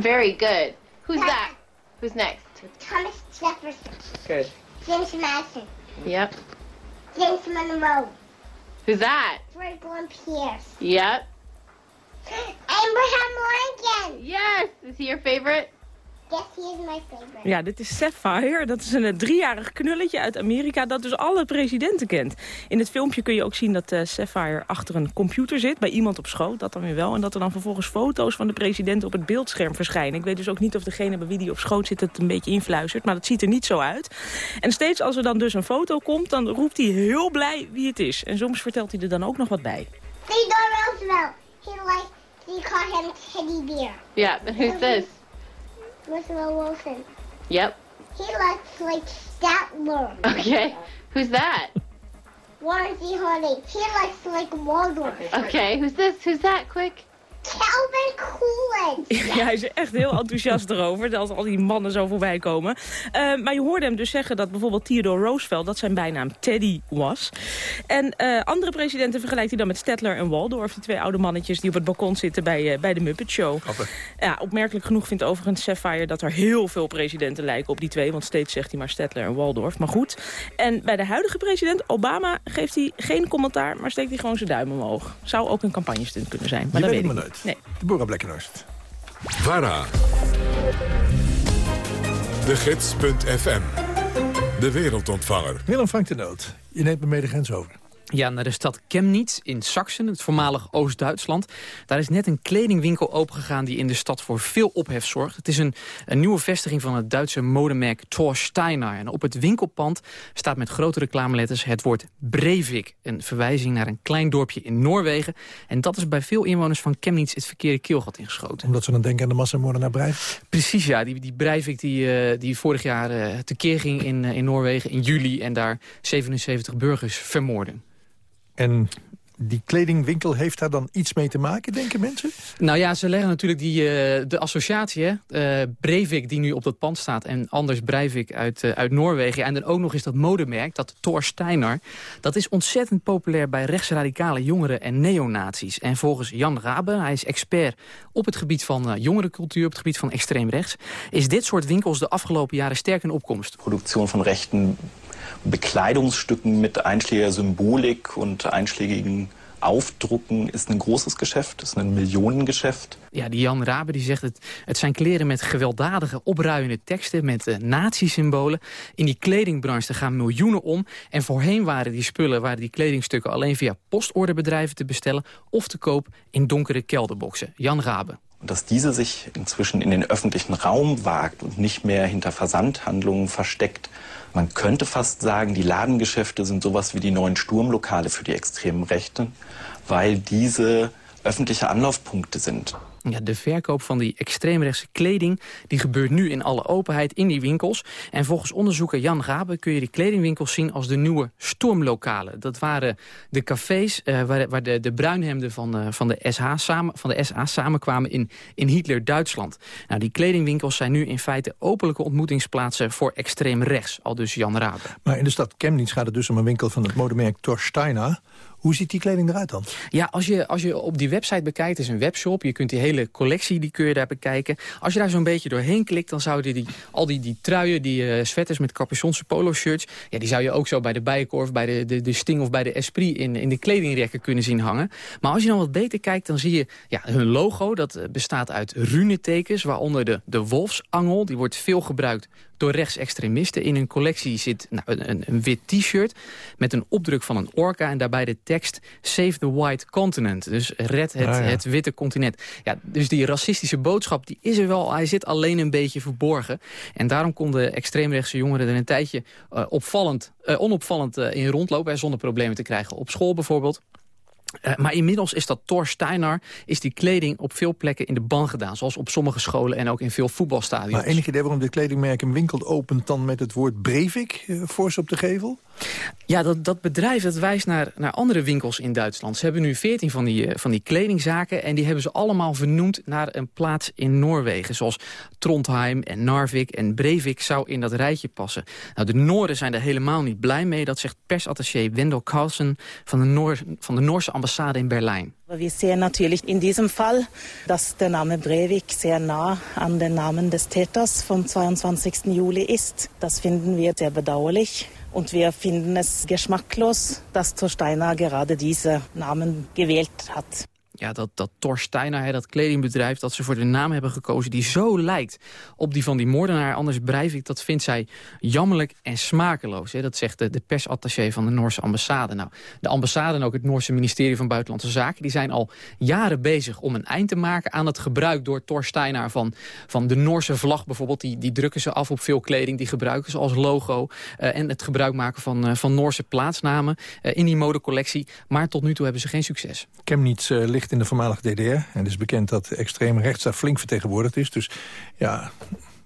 Very good. Who's that? Who's next? Thomas Jefferson. Good. James Madison. Yep. James Monroe. Who's that? Franklin Pierce. Yep. Abraham Lincoln. Yes. Is he your favorite? Yes, he is my favorite. Ja, dit is Sapphire. Dat is een driejarig knulletje uit Amerika dat dus alle presidenten kent. In het filmpje kun je ook zien dat uh, Sapphire achter een computer zit. Bij iemand op schoot, dat dan weer wel. En dat er dan vervolgens foto's van de president op het beeldscherm verschijnen. Ik weet dus ook niet of degene bij wie die op schoot zit het een beetje influistert. Maar dat ziet er niet zo uit. En steeds als er dan dus een foto komt, dan roept hij heel blij wie het is. En soms vertelt hij er dan ook nog wat bij. Theodore Roosevelt. He like, he called him Teddy Bear. Yeah, who's this? Woodrow Wilson. Yep. He looks like Statler. Okay. Who's that? Warren C. Harding. He looks like Waldorf. Okay. Who's this? Who's that? Quick. Calvin Coolidge. Ja, hij is echt heel enthousiast erover, als al die mannen zo voorbij komen. Uh, maar je hoorde hem dus zeggen dat bijvoorbeeld Theodore Roosevelt... dat zijn bijnaam Teddy was. En uh, andere presidenten vergelijkt hij dan met Stettler en Waldorf... die twee oude mannetjes die op het balkon zitten bij, uh, bij de Muppet Show. Ja, opmerkelijk genoeg vindt overigens Sapphire... dat er heel veel presidenten lijken op die twee... want steeds zegt hij maar Stettler en Waldorf. Maar goed. En bij de huidige president, Obama, geeft hij geen commentaar... maar steekt hij gewoon zijn duim omhoog. Zou ook een campagnestunt kunnen zijn, maar je dat weet ik het niet. Nee. Deborah Blekkenhorst. VARA. De Gids.fm. De wereldontvanger. Willem Frank de Noot, je neemt me mee de grens over. Ja, naar de stad Chemnitz in Sachsen, het voormalig Oost-Duitsland. Daar is net een kledingwinkel opengegaan die in de stad voor veel ophef zorgt. Het is een, een nieuwe vestiging van het Duitse modemerk Thor Steiner. En op het winkelpand staat met grote reclameletters het woord Breivik. Een verwijzing naar een klein dorpje in Noorwegen. En dat is bij veel inwoners van Chemnitz het verkeerde keelgat ingeschoten. Omdat ze dan denken aan de massamoorden naar Breivik? Precies, ja. Die, die Breivik die, uh, die vorig jaar uh, tekeer ging in, uh, in Noorwegen in juli... en daar 77 burgers vermoordde. En die kledingwinkel heeft daar dan iets mee te maken, denken mensen? Nou ja, ze leggen natuurlijk die, uh, de associatie, hè? Uh, Breivik die nu op dat pand staat... en Anders Breivik uit, uh, uit Noorwegen. En dan ook nog eens dat modemerk, dat Thor Steiner... dat is ontzettend populair bij rechtsradicale jongeren en neonazies. En volgens Jan Rabe, hij is expert op het gebied van jongerencultuur... op het gebied van extreem rechts... is dit soort winkels de afgelopen jaren sterk in opkomst. Produktion van rechten Bekleidungsstücken mit einschlägiger Symbolik und einschlägigen Aufdrucken ist ein großes Geschäft, ist ein Millionengeschäft. Ja, die Jan Rabe die zegt het, het zijn kleren met gewelddadige, opruiende teksten, met uh, nazi-symbolen. In die kledingbranche gaan miljoenen om. En voorheen waren die spullen, waren die kledingstukken alleen via postorderbedrijven te bestellen of te koop in donkere kelderboxen. Jan Rabe. Und dass diese sich inzwischen in den öffentlichen Raum wagt und nicht mehr hinter Versandhandlungen versteckt. Man könnte fast sagen, die Ladengeschäfte sind sowas wie die neuen Sturmlokale für die extremen Rechten, weil diese öffentliche Anlaufpunkte sind. Ja, de verkoop van die extreemrechtse kleding die gebeurt nu in alle openheid in die winkels. En volgens onderzoeker Jan Gabe kun je die kledingwinkels zien als de nieuwe stormlokalen. Dat waren de cafés eh, waar, waar de, de bruinhemden van, uh, van, de SH samen, van de SA samenkwamen in, in Hitler-Duitsland. Nou, die kledingwinkels zijn nu in feite openlijke ontmoetingsplaatsen voor extreem rechts, al dus Jan Rabe. Maar in de stad Chemnitz gaat het dus om een winkel van het modemerk Torsteiner. Hoe ziet die kleding eruit dan? Ja, als je, als je op die website bekijkt, is een webshop. Je kunt die hele collectie, die kun je daar bekijken. Als je daar zo'n beetje doorheen klikt, dan zouden die, al die, die truien, die uh, sweaters met capuchonse polo shirts... Ja, die zou je ook zo bij de Bijenkorf, bij de, de, de Sting of bij de Esprit in, in de kledingrekken kunnen zien hangen. Maar als je dan wat beter kijkt, dan zie je ja, hun logo. Dat eh, bestaat uit runetekens, waaronder de, de wolfsangel. Die wordt veel gebruikt door rechtsextremisten. In hun collectie zit nou, een, een wit t-shirt met een opdruk van een orka... en daarbij de tekst Save the White Continent. Dus red het, Ah, ja. het witte continent. Ja, dus die racistische boodschap die is er wel. Hij zit alleen een beetje verborgen. En daarom konden extreemrechtse jongeren er een tijdje eh, opvallend, eh, onopvallend eh, in rondlopen... hè, zonder problemen te krijgen op school bijvoorbeeld. Eh, maar inmiddels is dat Thor Steiner, is die kleding op veel plekken in de ban gedaan. Zoals op sommige scholen en ook in veel voetbalstadions. Maar enig idee waarom dit kledingmerk een winkel opent dan met het woord Breivik uh, fors op de gevel? Ja, dat, dat bedrijf dat wijst naar, naar andere winkels in Duitsland. Ze hebben nu 14 van die, eh, van die kledingzaken... en die hebben ze allemaal vernoemd naar een plaats in Noorwegen. Zoals Trondheim en Narvik en Breivik zou in dat rijtje passen. Nou, de Noorden zijn er helemaal niet blij mee. Dat zegt persattaché Wendel Carlsen van de, van de Noorse ambassade in Berlijn. Wir sehen natürlich in diesem Fall, dass der Name Breivik sehr nah an den Namen des Täters vom 22. Juli ist. Das finden wir sehr bedauerlich. Und wir finden es geschmacklos, dass Torsteiner gerade diese Namen gewählt hat. Ja, dat, dat Thor Steiner, hè, dat kledingbedrijf... dat ze voor de naam hebben gekozen die zo lijkt op die van die moordenaar. Anders Breivik, dat vindt zij jammerlijk en smakeloos. Hè. Dat zegt de, de persattaché van de Noorse ambassade. Nou, de ambassade en ook het Noorse ministerie van Buitenlandse Zaken... die zijn al jaren bezig om een eind te maken aan het gebruik door Thor Steiner... van, van de Noorse vlag bijvoorbeeld. Die, die drukken ze af op veel kleding, die gebruiken ze als logo. Uh, en het gebruik maken van, uh, van Noorse plaatsnamen uh, in die modecollectie. Maar tot nu toe hebben ze geen succes. Chemnitz ligt in de voormalige DDR. En het is bekend dat extreem rechts daar flink vertegenwoordigd is. Dus ja,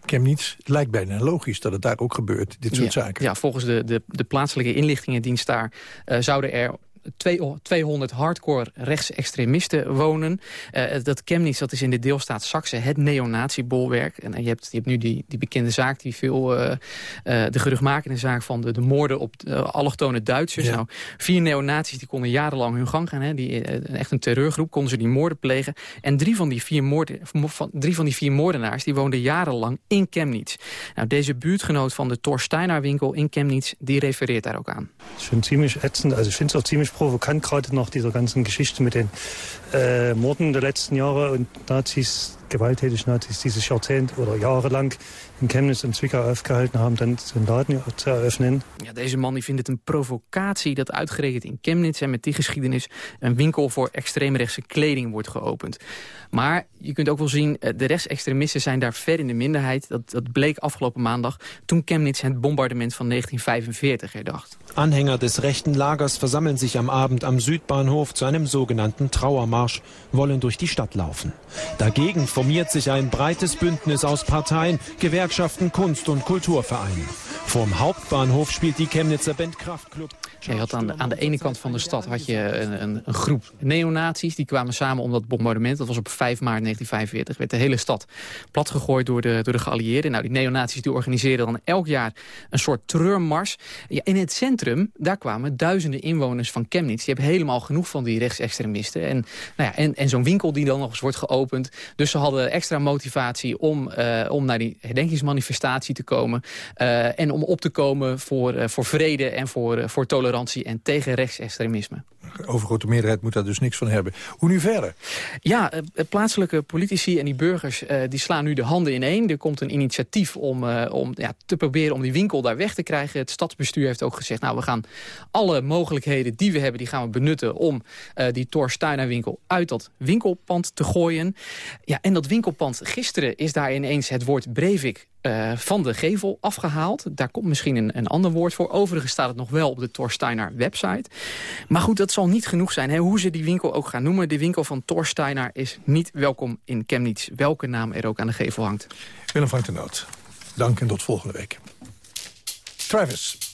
Chemnitz, het lijkt bijna logisch dat het daar ook gebeurt, dit soort ja, zaken. Ja, volgens de, de, de plaatselijke inlichtingendienst daar uh, zouden er 200 hardcore rechtsextremisten wonen. Uh, dat Chemnitz, dat is in de deelstaat Saxe het neonatiebolwerk. En je hebt, je hebt nu die, die bekende zaak, die veel, uh, uh, de geruchtmakende zaak van de, de moorden op de allochtone Duitsers. Ja. Nou, vier neonazies die konden jarenlang hun gang gaan. Hè. Die, echt een terreurgroep, konden ze die moorden plegen. En drie van die vier, moorden, van, drie van die vier moordenaars die woonden jarenlang in Chemnitz. Nou, deze buurtgenoot van de Torsteiner winkel in Chemnitz, die refereert daar ook aan. Finde ziemlich ätzend, also ich finde es auch ziemlich provokant, gerade nach dieser ganzen Geschichte mit den äh, Morden der letzten Jahre und Nazis, gewalttätig Nazis, dieses Jahrzehnt oder jahrelang in Chemnitz en Zwickau aufgehalten haben, dan zijn Laden te eröffnen. Ja, deze man die vindt het een provocatie dat uitgerekend in Chemnitz en met die geschiedenis een winkel voor extreemrechtse kleding wordt geopend. Maar je kunt ook wel zien, de rechtsextremisten zijn daar ver in de minderheid. Dat, dat bleek afgelopen maandag toen Chemnitz het bombardement van 1945 herdacht. Anhänger des rechten Lagers versammeln sich am Abend am Südbahnhof zu einem sogenannten Trauermarsch, wollen durch die Stadt laufen. Dagegen formiert sich ein breites Bündnis aus Parteien, Gewerkschaften, Kunst- und Kulturvereinen. Vorm Hauptbahnhof spielt die Chemnitzer Band Kraftklub. Je had aan, de, ene kant van de stad had je een, een, een groep neonazies. Die kwamen samen om dat bombardement. Dat was op 5 maart 1945. Werd de hele stad platgegooid door de, door de geallieerden. Nou, die neonazies die organiseerden dan elk jaar een soort treurmars. Ja, in het centrum, daar kwamen duizenden inwoners van Chemnitz. Die hebben helemaal genoeg van die rechtsextremisten. En, nou ja, en, en zo'n winkel die dan nog eens wordt geopend. Dus ze hadden extra motivatie om, uh, om naar die herdenkingsmanifestatie te komen. Uh, en om op te komen voor, uh, voor vrede en voor, voor tolerantie en tegen rechtsextremisme. Overgrote meerderheid moet daar dus niks van hebben. Hoe nu verder? Ja, plaatselijke politici en die burgers die slaan nu de handen ineen. Er komt een initiatief om, om ja, te proberen om die winkel daar weg te krijgen. Het stadsbestuur heeft ook gezegd, nou we gaan alle mogelijkheden die we hebben, die gaan we benutten om die Thor Steiner winkel uit dat winkelpand te gooien. Ja, en dat winkelpand, gisteren is daar ineens het woord Breivik eh, van de gevel afgehaald. Daar komt misschien een, een ander woord voor. Overigens staat het nog wel op de Torsteiner website. Maar goed, dat zal niet genoeg zijn. Hè? Hoe ze die winkel ook gaan noemen. De winkel van Torsteiner is niet welkom in Chemnitz. Welke naam er ook aan de gevel hangt. Willem Frank de Noot. Dank en tot volgende week. Travis.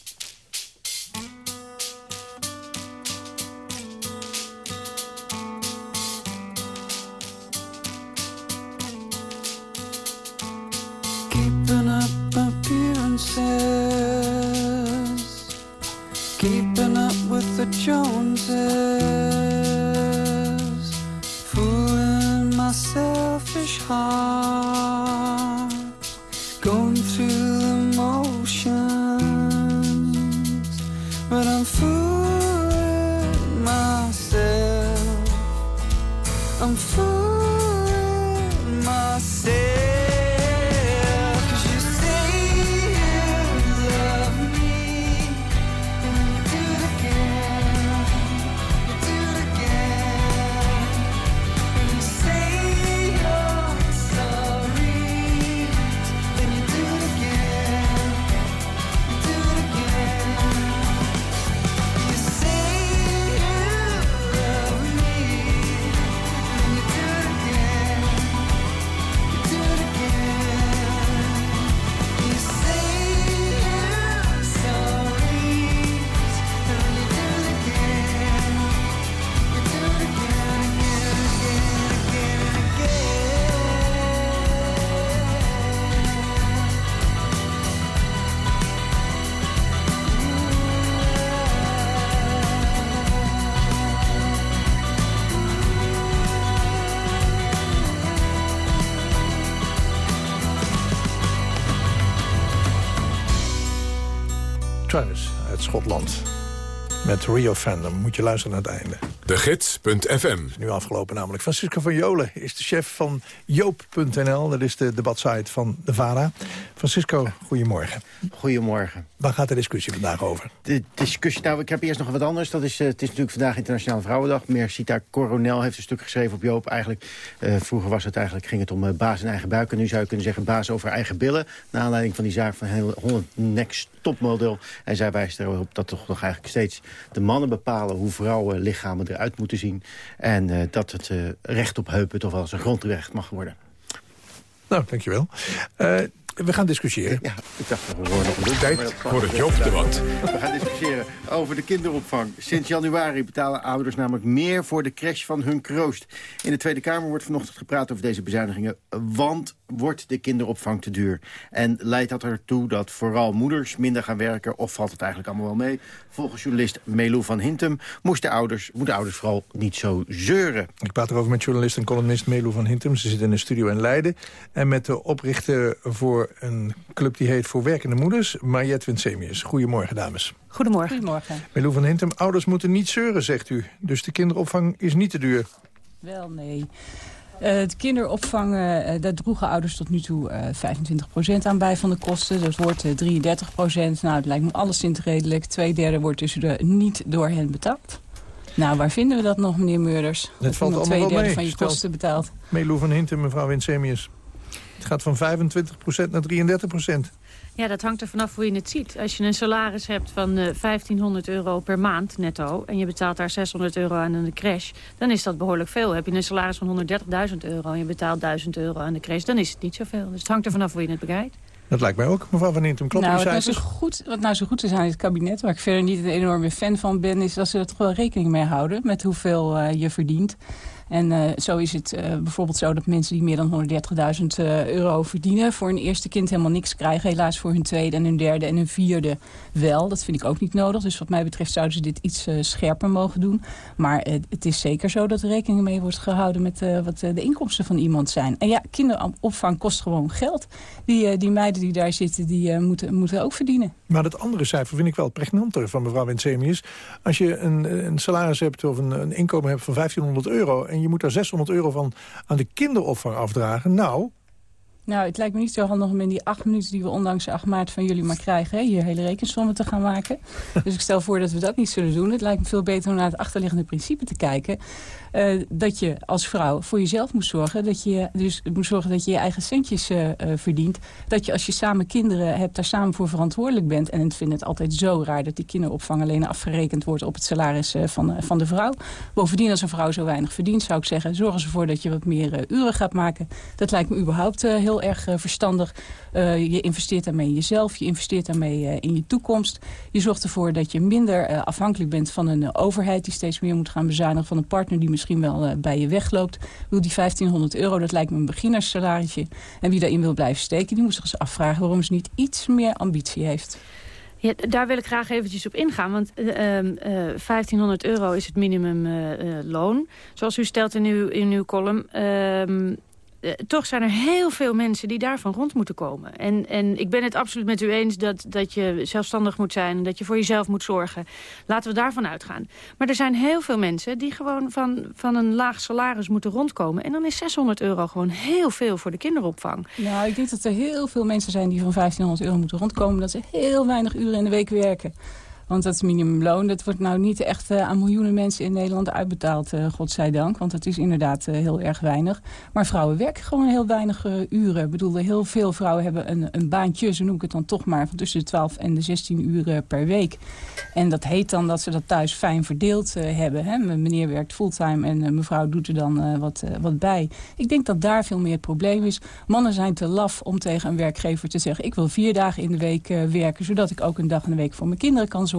Appearances, keeping up with the Joneses, fooling my selfish heart, Uit Schotland. Met Rio Fandom. Moet je luisteren naar het einde. De Gids.fm. Nu afgelopen namelijk. Francisco van Jolen is de chef van Joop.nl. Dat is de debatsite van de VARA. Francisco, goedemorgen. Goedemorgen. Waar gaat de discussie vandaag over? De discussie, nou, ik heb eerst nog wat anders. Dat is, eh, het is natuurlijk vandaag Internationale Vrouwendag. Mercita Coronel heeft een stuk geschreven op Joop. Eigenlijk, eh, vroeger was het eigenlijk, ging het om eh, baas in eigen buik. En nu zou je kunnen zeggen baas over eigen billen. Naar aanleiding van die zaak van Holland Next topmodel. En zij wijst erop dat toch nog eigenlijk steeds de mannen bepalen... hoe vrouwenlichamen eruit moeten zien. En eh, dat het eh, recht op heupen toch wel eens een grondrecht mag worden. Nou, dankjewel. We gaan discussiëren. Ja, ik dacht, we horen nog. Tijd dat voor het. Joop-debat. We gaan discussiëren over de kinderopvang. Sinds januari betalen ouders namelijk meer voor de crash van hun kroost. In de Tweede Kamer wordt vanochtend gepraat over deze bezuinigingen. Want wordt de kinderopvang te duur? En leidt dat ertoe dat vooral moeders minder gaan werken? Of valt het eigenlijk allemaal wel mee? Volgens journalist Melou van Hintem moesten ouders, moeten ouders vooral niet zo zeuren. Ik praat erover met journalist en columnist Melu van Hintem. Ze zit in de studio in Leiden. En met de oprichter voor een club die heet Voor Werkende Moeders, Mariette Winsemius. Goedemorgen, dames. Goedemorgen. Goedemorgen. Van Hintem, ouders moeten niet zeuren, zegt u. Dus de kinderopvang is niet te duur. Wel, nee. Eh, het kinderopvang, eh, daar droegen ouders tot nu toe eh 25% aan bij van de kosten. Dat wordt eh, 33%. Nou, het lijkt me alleszins redelijk. Twee derde wordt dus er niet door hen betaald. Nou, waar vinden we dat nog, meneer Meurders? Het Dat valt allemaal twee wel derde mee. van je Stel- kosten betaalt. Melu van Hintem, mevrouw Winsemius. Gaat van 25% naar 33%. Ja, dat hangt er vanaf hoe je het ziet. Als je een salaris hebt van eh 1500 euro per maand netto... en je betaalt daar 600 euro aan de crash... dan is dat behoorlijk veel. Heb je een salaris van 130.000 euro en je betaalt 1000 euro aan de crash... dan is het niet zoveel. Dus het hangt er vanaf hoe je het bekijkt. Dat lijkt mij ook, mevrouw van Hintem. Klopt nou, uw wat, nou zo goed, wat nou zo goed is aan het kabinet, waar ik verder niet een enorme fan van ben, is dat ze er toch wel rekening mee houden met hoeveel eh, je verdient. En eh, zo is het eh, bijvoorbeeld zo dat mensen die meer dan 130.000 eh, euro verdienen... voor een eerste kind helemaal niks krijgen. Helaas voor hun tweede en hun derde en hun vierde wel. Dat vind ik ook niet nodig. Dus wat mij betreft zouden ze dit iets scherper mogen doen. Maar het is zeker zo dat er rekening mee wordt gehouden... met wat de inkomsten van iemand zijn. En ja, kinderopvang kost gewoon geld. Die, die meiden die daar zitten, die moeten, moeten ook verdienen. Maar dat andere cijfer vind ik wel pregnanter van mevrouw Winsemius. Als je een, een salaris hebt of een, een inkomen hebt van 1500 euro... en je moet daar 600 euro van aan de kinderopvang afdragen... nou, Nou, het lijkt me niet zo handig om in die acht minuten die we ondanks 8 maart van jullie maar krijgen... Hè, hier hele rekensommen te gaan maken. dus ik stel voor dat we dat niet zullen doen. Het lijkt me veel beter om naar het achterliggende principe te kijken. Eh, dat je als vrouw voor jezelf moet zorgen. Dat je dus moet zorgen dat je je eigen centjes uh, verdient. Dat je als je samen kinderen hebt, daar samen voor verantwoordelijk bent. En ik vind het altijd zo raar dat die kinderopvang alleen afgerekend wordt op het salaris van, van de vrouw. Bovendien als een vrouw zo weinig verdient, zou ik zeggen, zorg ervoor dat je wat meer uren gaat maken. Dat lijkt me überhaupt heel erg verstandig. je investeert daarmee in jezelf, je investeert daarmee in je toekomst. Je zorgt ervoor dat je minder afhankelijk bent van een overheid die steeds meer moet gaan bezuinigen. Van een partner die misschien wel bij je wegloopt. Bedoel, die 1500 euro, dat lijkt me een beginnerssalarisje. En wie daarin wil blijven steken, die moet zich eens afvragen waarom ze niet iets meer ambitie heeft. Ja, daar wil ik graag eventjes op ingaan. Want uh, uh, 1500 euro is het minimumloon. Zoals u stelt in uw, in uw column. Eh, toch zijn er heel veel mensen die daarvan rond moeten komen. En, en ik ben het absoluut met u eens dat, dat je zelfstandig moet zijn... dat je voor jezelf moet zorgen. Laten we daarvan uitgaan. Maar er zijn heel veel mensen die gewoon van, van een laag salaris moeten rondkomen. En dan is 600 euro gewoon heel veel voor de kinderopvang. Nou, ik denk dat er heel veel mensen zijn die van 1500 euro moeten rondkomen. Dat ze heel weinig uren in de week werken. Want dat minimumloon, dat wordt nou niet echt uh, aan miljoenen mensen in Nederland uitbetaald, uh, godzijdank. Want het is inderdaad uh, heel erg weinig. Maar vrouwen werken gewoon heel weinig uren. Ik bedoel, heel veel vrouwen hebben een, een baantje, zo noem ik het dan toch maar, van tussen de 12 en de 16 uur per week. En dat heet dan dat ze dat thuis fijn verdeeld hebben. Hè? Meneer werkt fulltime en mevrouw doet er dan wat, wat bij. Ik denk dat daar veel meer het probleem is. Mannen zijn te laf om tegen een werkgever te zeggen... ik wil vier dagen in de week werken, zodat ik ook een dag in de week voor mijn kinderen kan zorgen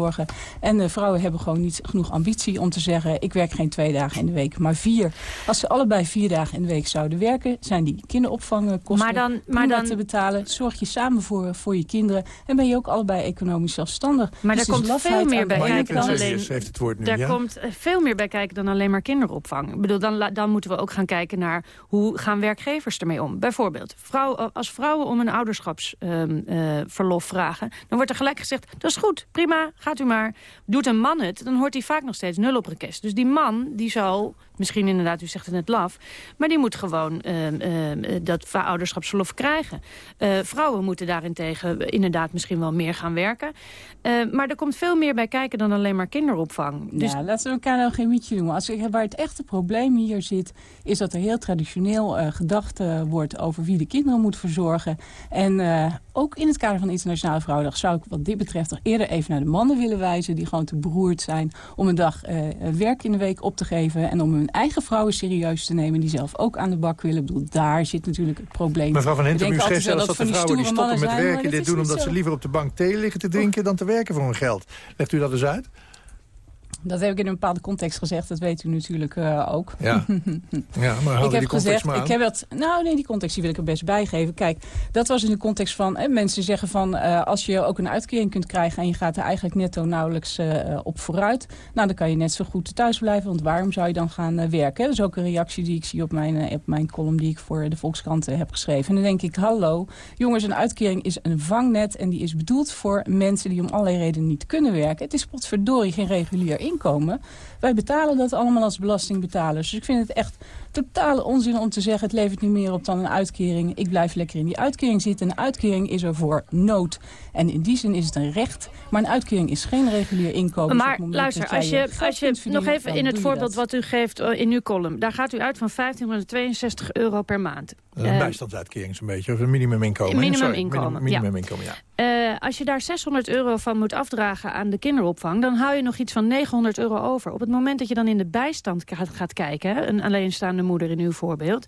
en de vrouwen hebben gewoon niet genoeg ambitie om te zeggen... ik werk geen twee dagen in de week, maar vier. Als ze allebei vier dagen in de week zouden werken... zijn die kinderopvangkosten maar dan, maar dan, te betalen. Zorg je samen voor, voor je kinderen. En ben je ook allebei economisch zelfstandig. Maar dus daar komt veel meer bij kijken dan alleen... Heeft het woord nu, daar ja? komt veel meer bij kijken dan alleen maar kinderopvang. Ik bedoel, dan, dan moeten we ook gaan kijken naar... hoe gaan werkgevers ermee om. Bijvoorbeeld, vrouw, als vrouwen om een ouderschapsverlof um, uh, vragen... dan wordt er gelijk gezegd, dat is goed, prima, gaat u maar. Doet een man het, dan hoort hij vaak nog steeds nul op request. Dus die man, die zal, misschien inderdaad, u zegt het net laf... maar die moet gewoon uh, uh, dat ouderschapsverlof krijgen. Uh, vrouwen moeten daarentegen inderdaad misschien wel meer gaan werken. maar er komt veel meer bij kijken dan alleen maar kinderopvang. Dus... Ja, laten we elkaar nou geen mietje noemen. Als, waar het echte probleem hier zit... is dat er heel traditioneel gedacht wordt over wie de kinderen moet verzorgen. En ook in het kader van Internationale Vrouwendag... zou ik wat dit betreft toch eerder even naar de mannen willen wijzen... die gewoon te beroerd zijn om een dag uh, werk in de week op te geven... en om hun eigen vrouwen serieus te nemen... die zelf ook aan de bak willen. Ik bedoel, daar zit natuurlijk het probleem. Mevrouw Van Hintem, u schreef zelfs dat, dat de vrouwen die stoppen met werken... dit doen omdat ze liever op de bank thee liggen te drinken... dan te werken voor hun geld. Legt u dat eens uit? Dat heb ik in een bepaalde context gezegd. Dat weet u natuurlijk uh, ook. Ja, ja maar ik heb die gezegd, maar ik heb dat. Nou, nee, die context die wil ik er best bijgeven. Kijk, dat was in de context van eh, mensen zeggen van uh, als je ook een uitkering kunt krijgen en je gaat er eigenlijk netto nauwelijks uh, op vooruit, nou dan kan je net zo goed thuis blijven. Want waarom zou je dan gaan werken? Dat is ook een reactie die ik zie op mijn, op mijn column die ik voor de Volkskrant heb geschreven. En dan denk ik, hallo, jongens, een uitkering is een vangnet en die is bedoeld voor mensen die om allerlei redenen niet kunnen werken. Het is potverdorie geen regulier inkomen. Wij betalen dat allemaal als belastingbetalers. Dus ik vind het echt totale onzin om te zeggen... het levert niet meer op dan een uitkering. Ik blijf lekker in die uitkering zitten. Een uitkering is er voor nood. En in die zin is het een recht. Maar een uitkering is geen regulier inkomen. Maar luister, als je, als je nog even in het voorbeeld wat u geeft eh, in uw column... daar gaat u uit van 1562 euro per maand. Een uh, bijstandsuitkering is een beetje, of een minimuminkomen. Minimuminkomen, Minim, minimuminkomen, ja. ja. Uh, als je daar 600 euro van moet afdragen aan de kinderopvang... dan hou je nog iets van 900 euro over. Op het moment dat je dan in de bijstand gaat, gaat kijken... een alleenstaande moeder in uw voorbeeld...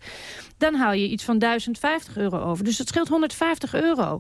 dan haal je iets van 1050 euro over. Dus het scheelt 150 euro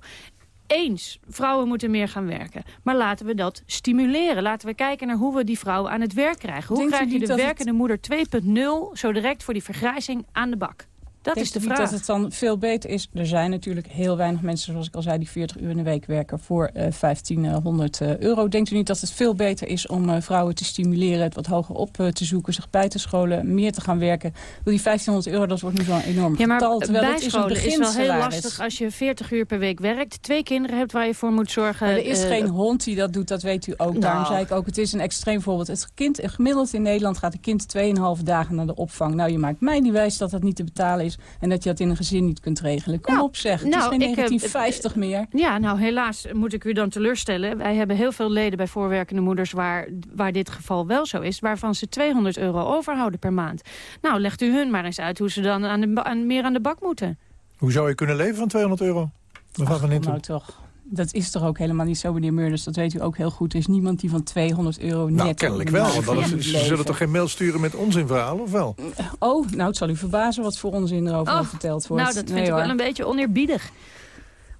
eens, vrouwen moeten meer gaan werken. Maar laten we dat stimuleren. Laten we kijken naar hoe we die vrouwen aan het werk krijgen. Hoe krijg je de werkende moeder 2.0 zo direct voor die vergrijzing aan de bak? Dat Denk is de niet vraag. dat het dan veel beter is. Er zijn natuurlijk heel weinig mensen, zoals ik al zei... die 40 uur in de week werken voor uh, 1500 uh, euro. Denkt u niet dat het veel beter is om uh, vrouwen te stimuleren... het wat hoger op uh, te zoeken, zich bij te scholen, meer te gaan werken? Wil die 1500 euro, dat wordt nu zo'n enorm ja, maar getal. Terwijl bijscholen is, is wel heel lastig als je 40 uur per week werkt... twee kinderen hebt waar je voor moet zorgen. Maar er is geen hond die dat doet, dat weet u ook. Daarom Nou. zei ik ook, het is een extreem voorbeeld. Het kind, gemiddeld in Nederland gaat een kind 2,5 dagen naar de opvang. Nou, je maakt mij niet wijs dat dat niet te betalen is is... en dat je dat in een gezin niet kunt regelen. Kom op zeg, het nou, is geen ik heb- 1950 meer. Ja, nou helaas moet ik u dan teleurstellen. Wij hebben heel veel leden bij voorwerkende moeders waar, waar dit geval wel zo is. Waarvan ze 200 euro overhouden per maand. Nou, legt u hun maar eens uit hoe ze dan aan de, aan, meer aan de bak moeten. Hoe zou je kunnen leven van 200 euro? Mevrouw van Hintem. Nou toch, dat is toch ook helemaal niet zo, meneer Murders. Dat weet u ook heel goed. Er is niemand die van 200 euro net... Nou, kennelijk wel, want anders, ze zullen toch geen mail sturen met onzinverhalen, of wel? Oh, nou, het zal u verbazen wat voor onzin erover Och, verteld wordt. Nou, dat vind Nee, ik hoor. wel een beetje oneerbiedig.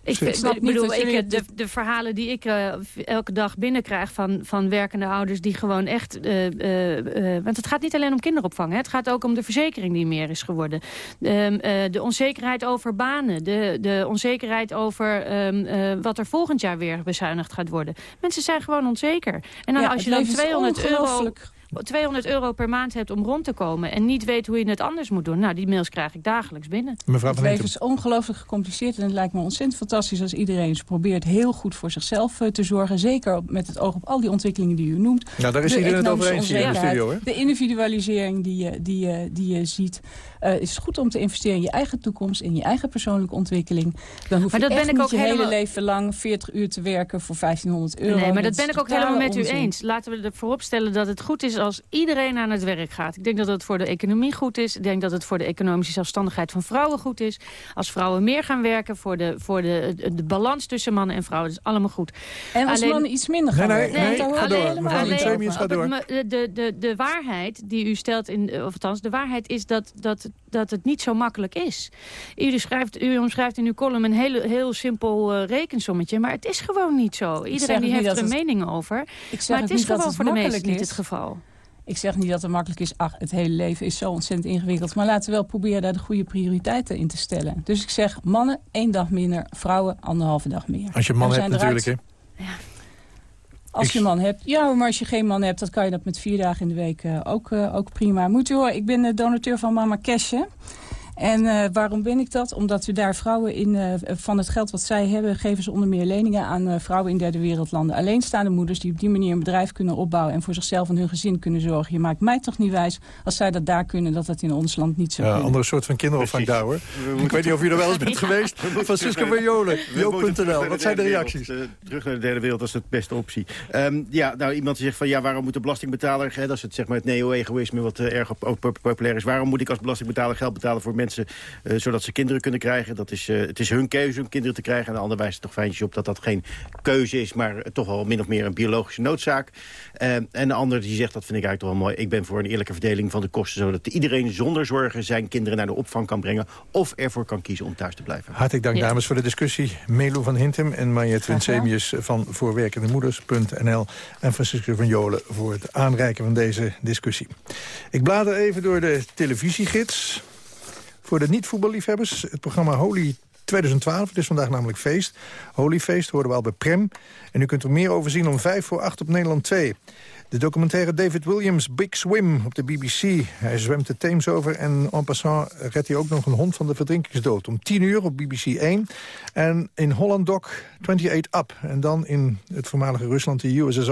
Ik, Ik vind- snap ik niet bedoel, ik, de, de verhalen die ik eh, elke dag binnenkrijg van, van werkende ouders... die gewoon echt... eh, eh, want het gaat niet alleen om kinderopvang. Hè. Het gaat ook om de verzekering die meer is geworden. Ehm, eh, de onzekerheid over banen. De, de onzekerheid over ehm, eh, wat er volgend jaar weer bezuinigd gaat worden. Mensen zijn gewoon onzeker. En dan Ja, als het je dan leven is 200 euro, ongelooflijk. 200 euro per maand hebt om rond te komen... en niet weet hoe je het anders moet doen... nou, die mails krijg ik dagelijks binnen. Mevrouw Het leven is ongelooflijk gecompliceerd en het lijkt me ontzettend fantastisch als iedereen eens probeert heel goed voor zichzelf eh, te zorgen. Zeker met het oog op al die ontwikkelingen die u noemt. Nou, daar is De iedereen het over eens hier in de studio, hè? De individualisering die je, die je, die je ziet. Eh, is goed om te investeren in je eigen toekomst, in je eigen persoonlijke ontwikkeling. Dan hoef Maar je dat echt ben ik niet ook je hele leven lang 40 uur te werken voor 1500 euro. Nee, maar dat ben ik ook helemaal met u eens. Laten we ervoor opstellen dat het goed is als iedereen aan het werk gaat. Ik denk dat het voor de economie goed is. Ik denk dat het voor de economische zelfstandigheid van vrouwen goed is. Als vrouwen meer gaan werken voor de, voor de, de, de balans tussen mannen en vrouwen. Dat is allemaal goed. En als mannen iets minder gaan werken. Nee, hoor ik alleen, helemaal alleen- het me- De, de, de, de waarheid die u stelt, in, of althans de waarheid is dat, dat, dat het niet zo makkelijk is. U, schrijft, u omschrijft in uw column een heel, heel simpel eh, rekensommetje, maar het is gewoon niet zo. Iedereen die heeft er een het- mening over. Ik zeg maar het is niet dat gewoon het voor de meesten niet het geval. Ik zeg niet dat het makkelijk is. Ach, het hele leven is zo ontzettend ingewikkeld. Maar laten we wel proberen daar de goede prioriteiten in te stellen. Dus ik zeg mannen één dag minder, vrouwen anderhalve dag meer. Als je een man En we hebt zijn natuurlijk, hè? Als je een man hebt. Ja, maar als je geen man hebt, dan kan je dat met vier dagen in de week eh, ook, eh, ook prima. Moet u horen, ik ben de donateur van Mama Cashje. En eh, waarom ben ik dat? Omdat we daar vrouwen in, eh, van het geld wat zij hebben... geven ze onder meer leningen aan eh, vrouwen in derde wereldlanden. Alleenstaande moeders die op die manier een bedrijf kunnen opbouwen... en voor zichzelf en hun gezin kunnen zorgen. Je maakt mij toch niet wijs als zij dat daar kunnen... dat dat in ons land niet zo Ja, kunnen. andere soort van kinderopvang daar, hoor. Ik weet niet of u er wel eens bent geweest. Francisco van Jolen, joop.nl. Wat zijn de reacties? Terug naar de derde wereld, dat is de beste optie. Ehm, ja, nou, iemand die zegt van, ja, waarom moet de belastingbetaler... Hè, dat is het, zeg maar, het neo-egoïsme wat erg op, op- op- populair is. Waarom moet ik als belastingbetaler geld betalen voor mensen... eh, zodat ze kinderen kunnen krijgen? Dat is, eh, het is hun keuze om kinderen te krijgen. En de ander wijst er toch fijntjes op dat dat geen keuze is... maar eh, toch wel min of meer een biologische noodzaak. Ehm, en de ander die zegt, dat vind ik eigenlijk toch wel mooi... ik ben voor een eerlijke verdeling van de kosten... zodat iedereen zonder zorgen zijn kinderen naar de opvang kan brengen... of ervoor kan kiezen om thuis te blijven. Hartelijk dank, dames, voor de discussie. Melo van Hintem en Mariette Winsemius van voorwerkendemoeders.nl... en Francisco van Jolen voor het aanreiken van deze discussie. Ik blader even door de televisiegids. Voor de niet-voetballiefhebbers, het programma Holy 2012. Het is vandaag namelijk feest. Holy Feest horen we al bij Prem. En u kunt er meer over zien om vijf voor acht op Nederland 2. De documentaire David Williams Big Swim op de BBC. Hij zwemt de Theems over en en passant redt hij ook nog een hond van de verdrinkingsdood. Om 10 uur op BBC 1. En in Holland Doc 28 Up. En dan in het voormalige Rusland, de USSR.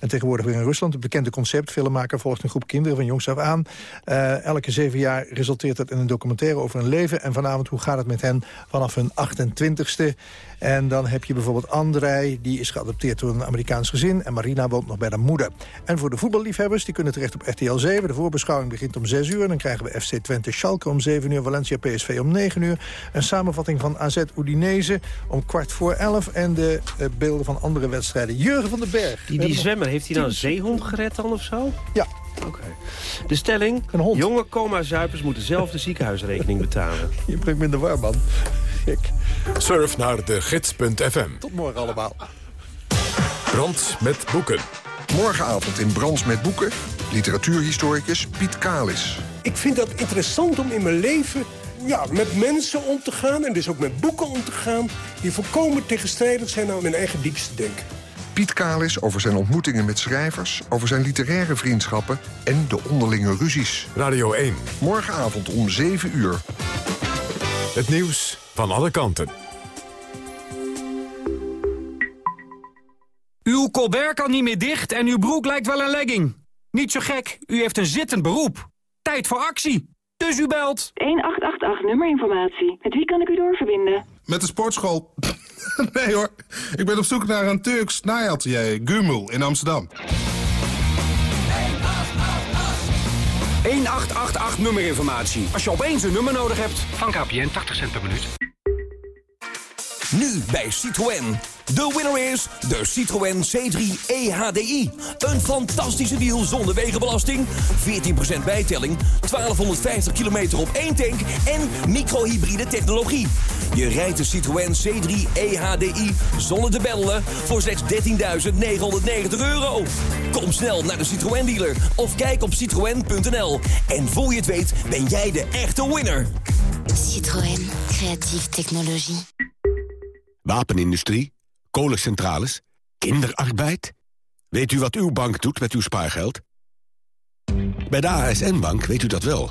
En tegenwoordig weer in Rusland. Het bekende concept. Filmmaker volgt een groep kinderen van jongs af aan. Eh, elke zeven jaar resulteert dat in een documentaire over hun leven. En vanavond, hoe gaat het met hen vanaf hun 28ste? En dan heb je bijvoorbeeld Andrei, die is geadopteerd door een Amerikaans gezin. En Marina woont nog bij haar moeder. En voor de voetballiefhebbers, die kunnen terecht op RTL 7. De voorbeschouwing begint om 6 uur. Dan krijgen we FC Twente Schalke om 7 uur. Valencia PSV om 9 uur. Een samenvatting van AZ Udinese om kwart voor 11. En de eh, beelden van andere wedstrijden. Jurgen van den Berg. Die, die zwemmer, heeft hij nou een zeehond gered dan of zo? Ja. Oké. De stelling, jonge coma-zuipers moeten zelf de ziekenhuisrekening betalen. Je brengt me in de war, man. Ik. Surf naar de gids.fm. Tot morgen allemaal. Brand met boeken. Morgenavond in Brands met Boeken, literatuurhistoricus Piet Kalis. Ik vind dat interessant om in mijn leven ja, met mensen om te gaan... en dus ook met boeken om te gaan... die volkomen tegenstrijdig zijn aan mijn eigen diepste denken. Piet Kalis over zijn ontmoetingen met schrijvers... over zijn literaire vriendschappen en de onderlinge ruzies. Radio 1. Morgenavond om 7 uur. Het nieuws van alle kanten. Uw colbert kan niet meer dicht en uw broek lijkt wel een legging. Niet zo gek, u heeft een zittend beroep. Tijd voor actie. Dus u belt? 1888 nummerinformatie. Met wie kan ik u doorverbinden? Met de sportschool. nee hoor, ik ben op zoek naar een Turks naaiatelier, Gumul, in Amsterdam. 1888 nummerinformatie. Als je opeens een nummer nodig hebt. Van KPN 80 cent per minuut. Nu bij Citroën. De winner is de Citroën C3 EHDI. Een fantastische wiel zonder wegenbelasting, 14% bijtelling, 1250 kilometer op één tank en microhybride technologie. Je rijdt de Citroën C3 EHDI zonder te bellen voor slechts 13.990 euro. Kom snel naar de Citroën dealer of kijk op citroën.nl. En voor je het weet ben jij de echte winner. Citroën, creatieve technologie. Wapenindustrie, kolencentrales, kinderarbeid. Weet u wat uw bank doet met uw spaargeld? Bij de ASN-bank weet u dat wel.